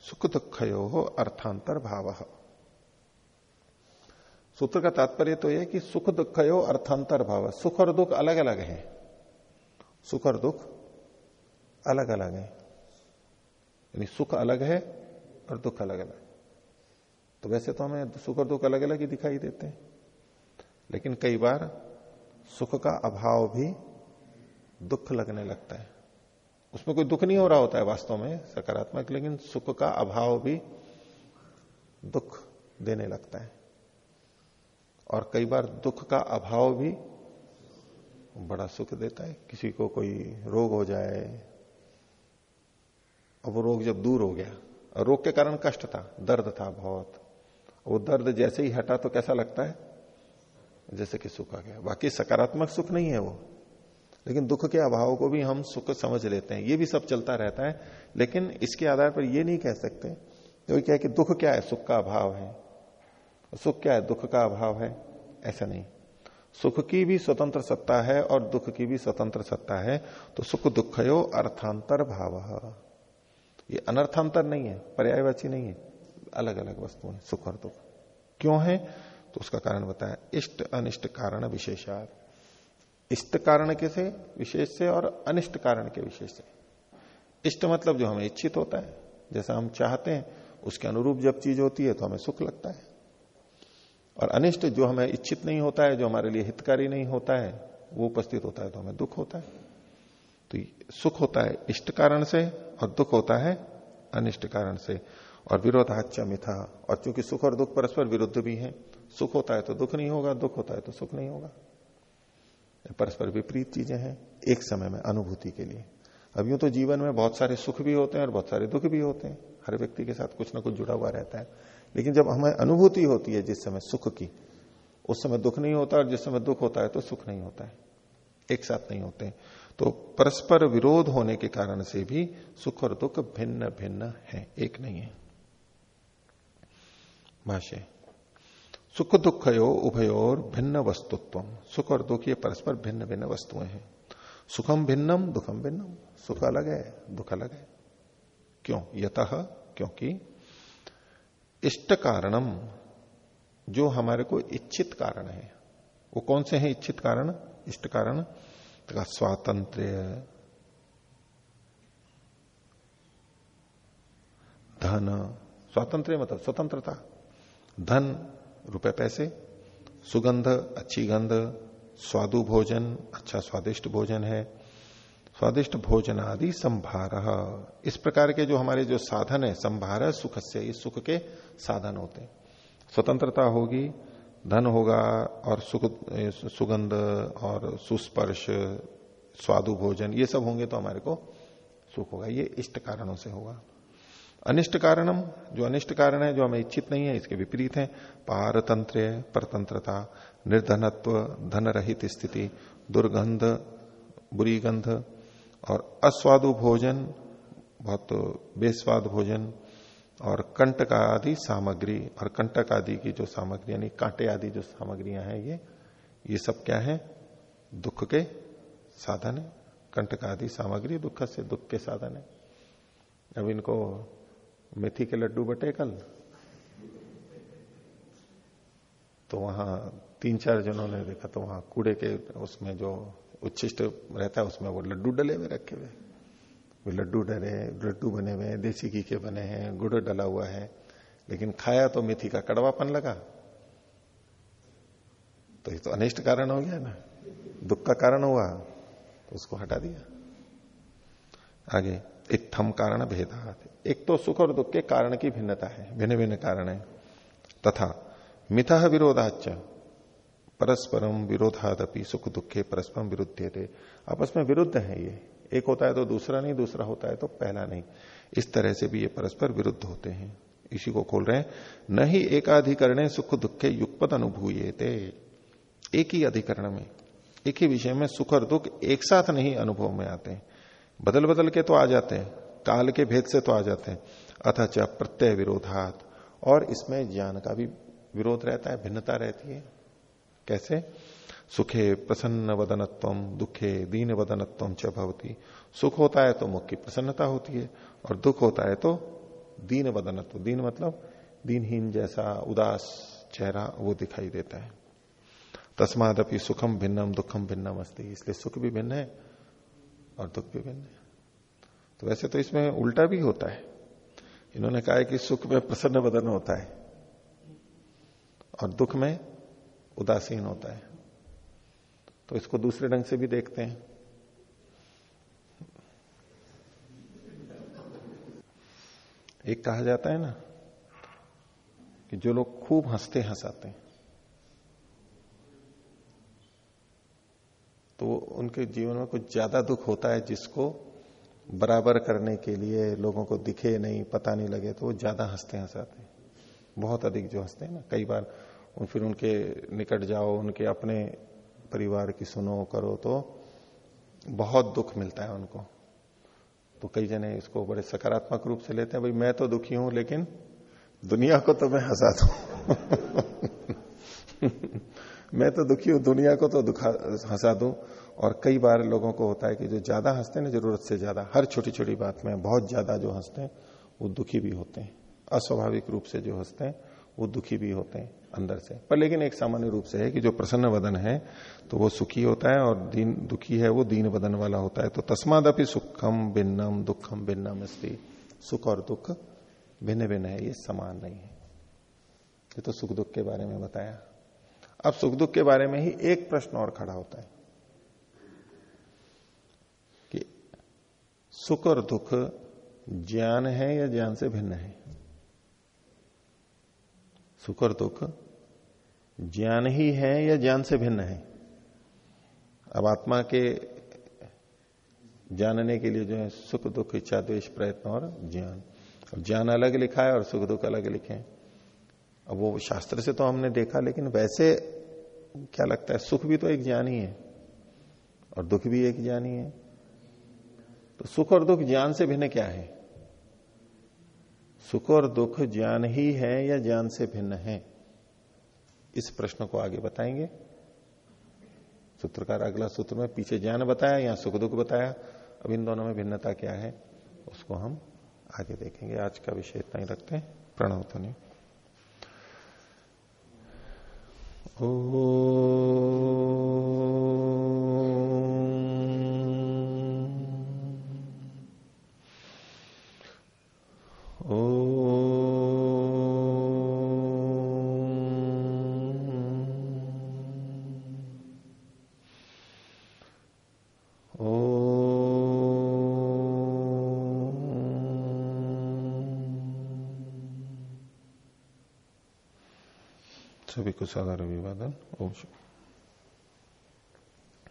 सुख दुखयो अर्थांतर भाव सूत्र का तात्पर्य तो यह कि सुख दुख यो अर्थांतर भाव सुख और दुख अलग अलग है। सुख और दुख अलग अलग है। यानी सुख अलग है और दुख अलग अलग तो वैसे तो हमें सुख और दुख अलग अलग ही दिखाई देते हैं। लेकिन कई बार सुख का अभाव भी दुख लगने लगता है। उसमें कोई दुख नहीं हो रहा होता है वास्तव में सकारात्मक, लेकिन सुख का अभाव भी दुख देने लगता है। और कई बार दुख का अभाव भी बड़ा सुख देता है। किसी को कोई रोग हो जाए और वो रोग जब दूर हो गया रोग के कारण कष्ट था, दर्द था बहुत वो दर्द जैसे ही हटा तो कैसा लगता है? जैसे कि सुख आ गया। बाकी सकारात्मक सुख नहीं है वो। लेकिन दुख के अभाव को भी हम सुख समझ लेते हैं। ये भी सब चलता रहता है। लेकिन इसके आधार पर ये नहीं कह सकते तो क्या है कि दुख क्या है? सुख का अभाव है। सुख क्या है? दुख का अभाव है। ऐसा नहीं। सुख की भी स्वतंत्र सत्ता है और दुख की भी स्वतंत्र सत्ता है। तो सुख दुखयो अर्थांतर भाव ये अनर्थांतर नहीं है। पर्यायवाची नहीं है। अलग अलग वस्तु है, सुख और दुख। क्यों है? तो उसका कारण बताया इष्ट, अनिष्ट कारण विशेषात इष्ट कारण के से विशेष से और अनिष्ट कारण के विशेष से। इष्ट मतलब जो हमें इच्छित होता है। जैसा हम चाहते हैं, उसके अनुरूप जब चीज़ होती है तो हमें सुख लगता है। और अनिष्ट जो हमें इच्छित नहीं होता है, जो हमारे लिए हितकारी नहीं होता है, वो उपस्थित होता है तो हमें दुख होता है। तो सुख होता है इष्ट कारण से और दुख होता है अनिष्ट कारण से। और विरोधाच्य मिथा। और चूँकि सुख और दुख परस्पर विरुद्ध भी है, सुख होता है तो दुख नहीं होगा, दुख होता है तो सुख नहीं होगा। परस्पर विपरीत चीज़ें हैं, एक समय में अनुभूति के लिए। अब यूँ तो जीवन में बहुत सारे सुख भी होते हैं और बहुत सारे दुख भी होते हैं। हर व्यक्ति के साथ कुछ ना कुछ जुड़ा हुआ रहता है। लेकिन जब हमें अनुभूति होती है जिस समय सुख की, उस समय दुख नहीं होता और जिस समय दुख होता है तो सुख नहीं होता है। एक साथ नहीं होते तो परस्पर विरोध होने के कारण से भी सुख और दुख भिन्न भिन्न है, एक नहीं है। भाष्य सुख दुखयो उभयोर भिन्न वस्तुत्व सुख और दुख ये परस्पर भिन्न भिन्न वस्तुएँ हैं। सुखम भिन्नम, दुखम भिन्नम। सुख अलग है, दुख अलग है। क्यों? यत, क्योंकि इष्ट कारणम, जो हमारे को इच्छित कारण है। वो कौन से हैं इच्छित कारण? इष्ट कारण? तो स्वातंत्र धन। स्वातंत्र मतलब स्वतंत्रता। धन, रुपए पैसे, सुगंध, अच्छी गंध, स्वादु भोजन अच्छा स्वादिष्ट भोजन है। स्वादिष्ट भोजन आदि संभार। इस प्रकार के जो हमारे जो साधन है, संभार, सुख से, इस सुख के साधन होते हैं। स्वतंत्रता होगी, धन होगा और सुख सुगंध और सुस्पर्श, स्वादु भोजन, ये सब होंगे तो हमारे को सुख होगा। ये इष्ट कारणों से होगा। अनिष्ट कारणम, जो अनिष्ट कारण है, जो हमें इच्छित नहीं है, इसके विपरीत है। पारतंत्र परतंत्रता, निर्धनत्व धन रहित स्थिति, दुर्गंध बुरी गंध और अस्वादु भोजन, बहुत बेस्वाद भोजन और कंटक आदि सामग्री और कंटक आदि की जो सामग्री, यानी कांटे आदि जो सामग्रियाँ हैं, ये ये सब क्या है? दुख के साधन है। कंटक आदि सामग्री दुख से दुख के साधन है। अब इनको मेथी के लड्डू बटे कल। तो वहाँ तीन चार जनों ने देखा तो वहाँ कूड़े के उसमें जो उच्छिष्ट रहता है, उसमें वो लड्डू डले हुए रखे हुए। वो लड्डू डले, लड्डू बने हुए, देसी घी के बने हैं, गुड़ डला हुआ है। लेकिन खाया तो मेथी का कड़वापन लगा। तो ये तो अनिष्ट कारण हो गया ना। दुख का कारण हुआ तो उसको हटा दिया। आगे। इत्थम कारण भेदा एक तो सुख और दुख के कारण की भिन्नता है भिन्न भिन्न कारण है। तथा मिथ विरोधाच परस्परम विरोधादपि सुख दुखे परस्परम विरुद्ध थे आपस में विरुद्ध है ये। एक होता है तो दूसरा नहीं, दूसरा होता है तो पहला नहीं। इस तरह से भी ये परस्पर विरुद्ध होते हैं। इसी को खोल रहे हैं। न ही एकाधिकरण सुख दुखे युगपद अनुभूये थे एक ही अधिकरण में, एक ही विषय में सुख और दुख एक साथ नहीं अनुभव में आते हैं। बदल बदल के तो आ जाते हैं, काल के भेद से तो आ जाते हैं। अथच प्रत्यय विरोधात। और इसमें ज्ञान का भी विरोध रहता है, भिन्नता रहती है। कैसे? सुखे प्रसन्न वदनत्व, दुखे दीन वदनत्व च भवती। सुख होता है तो मुख की प्रसन्नता होती है, और दुख होता है तो दीन वदनत्व। दीन मतलब दीनहीन जैसा उदास चेहरा वो दिखाई देता है। तस्माद सुखम भिन्नम दुखम भिन्नम अस्ति इसलिए सुख भी भिन्न है और दुख भी भिन्न है। तो वैसे तो इसमें उल्टा भी होता है। इन्होंने कहा है कि सुख में प्रसन्न बदन होता है और दुख में उदासीन होता है। तो इसको दूसरे ढंग से भी देखते हैं। एक कहा जाता है ना कि जो लोग खूब हँसते हंसाते हैं तो उनके जीवन में कुछ ज़्यादा दुख होता है जिसको बराबर करने के लिए लोगों को दिखे नहीं, पता नहीं लगे तो वो ज़्यादा हँसते हंसाते बहुत अधिक जो हँसते हैं ना, कई बार उन, फिर उनके निकट जाओ, उनके अपने परिवार की सुनो, करो तो बहुत दुख मिलता है उनको। तो कई जने इसको बड़े सकारात्मक रूप से लेते हैं, भाई, मैं तो दुखी हूँ, लेकिन दुनिया को तो मैं हंसा दू। मैं तो दुखी हूँ, दुनिया को तो दुखा, हंसा दू। और कई बार लोगों को होता है कि जो ज़्यादा हँसते हैं ना, ज़रूरत से ज़्यादा, हर छोटी छोटी बात में बहुत ज़्यादा जो हँसते हैं, वो दुखी भी होते हैं। अस्वाभाविक रूप से जो हँसते हैं, वो दुखी भी होते हैं अंदर से। पर लेकिन एक सामान्य रूप से है कि जो प्रसन्न वदन है तो वो सुखी होता है और दीन, दुखी है वो दीन वदन वाला होता है। तो तस्मादपि सुखम भिन्नम, दुखम भिन्नम स्त्री सुख और दुख भिन्न भिन्न है, ये समान नहीं है। ये तो सुख दुख के बारे में बताया। अब सुख दुख के बारे में ही एक प्रश्न और खड़ा होता है कि सुख और दुख ज्ञान है या ज्ञान से भिन्न है? सुख और दुख ज्ञान ही है या ज्ञान से भिन्न है? अब आत्मा के जानने के लिए जो है सुख, दुख, इच्छा द्वेश प्रयत्न और ज्ञान। अब ज्ञान अलग लिखा है और सुख, दुख अलग लिखे हैं। अब वो शास्त्र से तो हमने देखा, लेकिन वैसे क्या लगता है, सुख भी तो एक ज्ञान ही है और दुख भी एक ज्ञान ही है। तो सुख और दुख ज्ञान से भिन्न क्या है? सुख और दुख ज्ञान ही है या ज्ञान से भिन्न है? इस प्रश्न को आगे बताएँगे। सूत्रकार अगला सूत्र में पीछे ज्ञान बताया या सुख दुख बताया। अब इन दोनों में भिन्नता क्या है, उसको हम आगे देखेंगे। आज का विषय इतना ही रखते हैं। प्रणव तो नहीं Oh. को साधारण अभिवादन ओम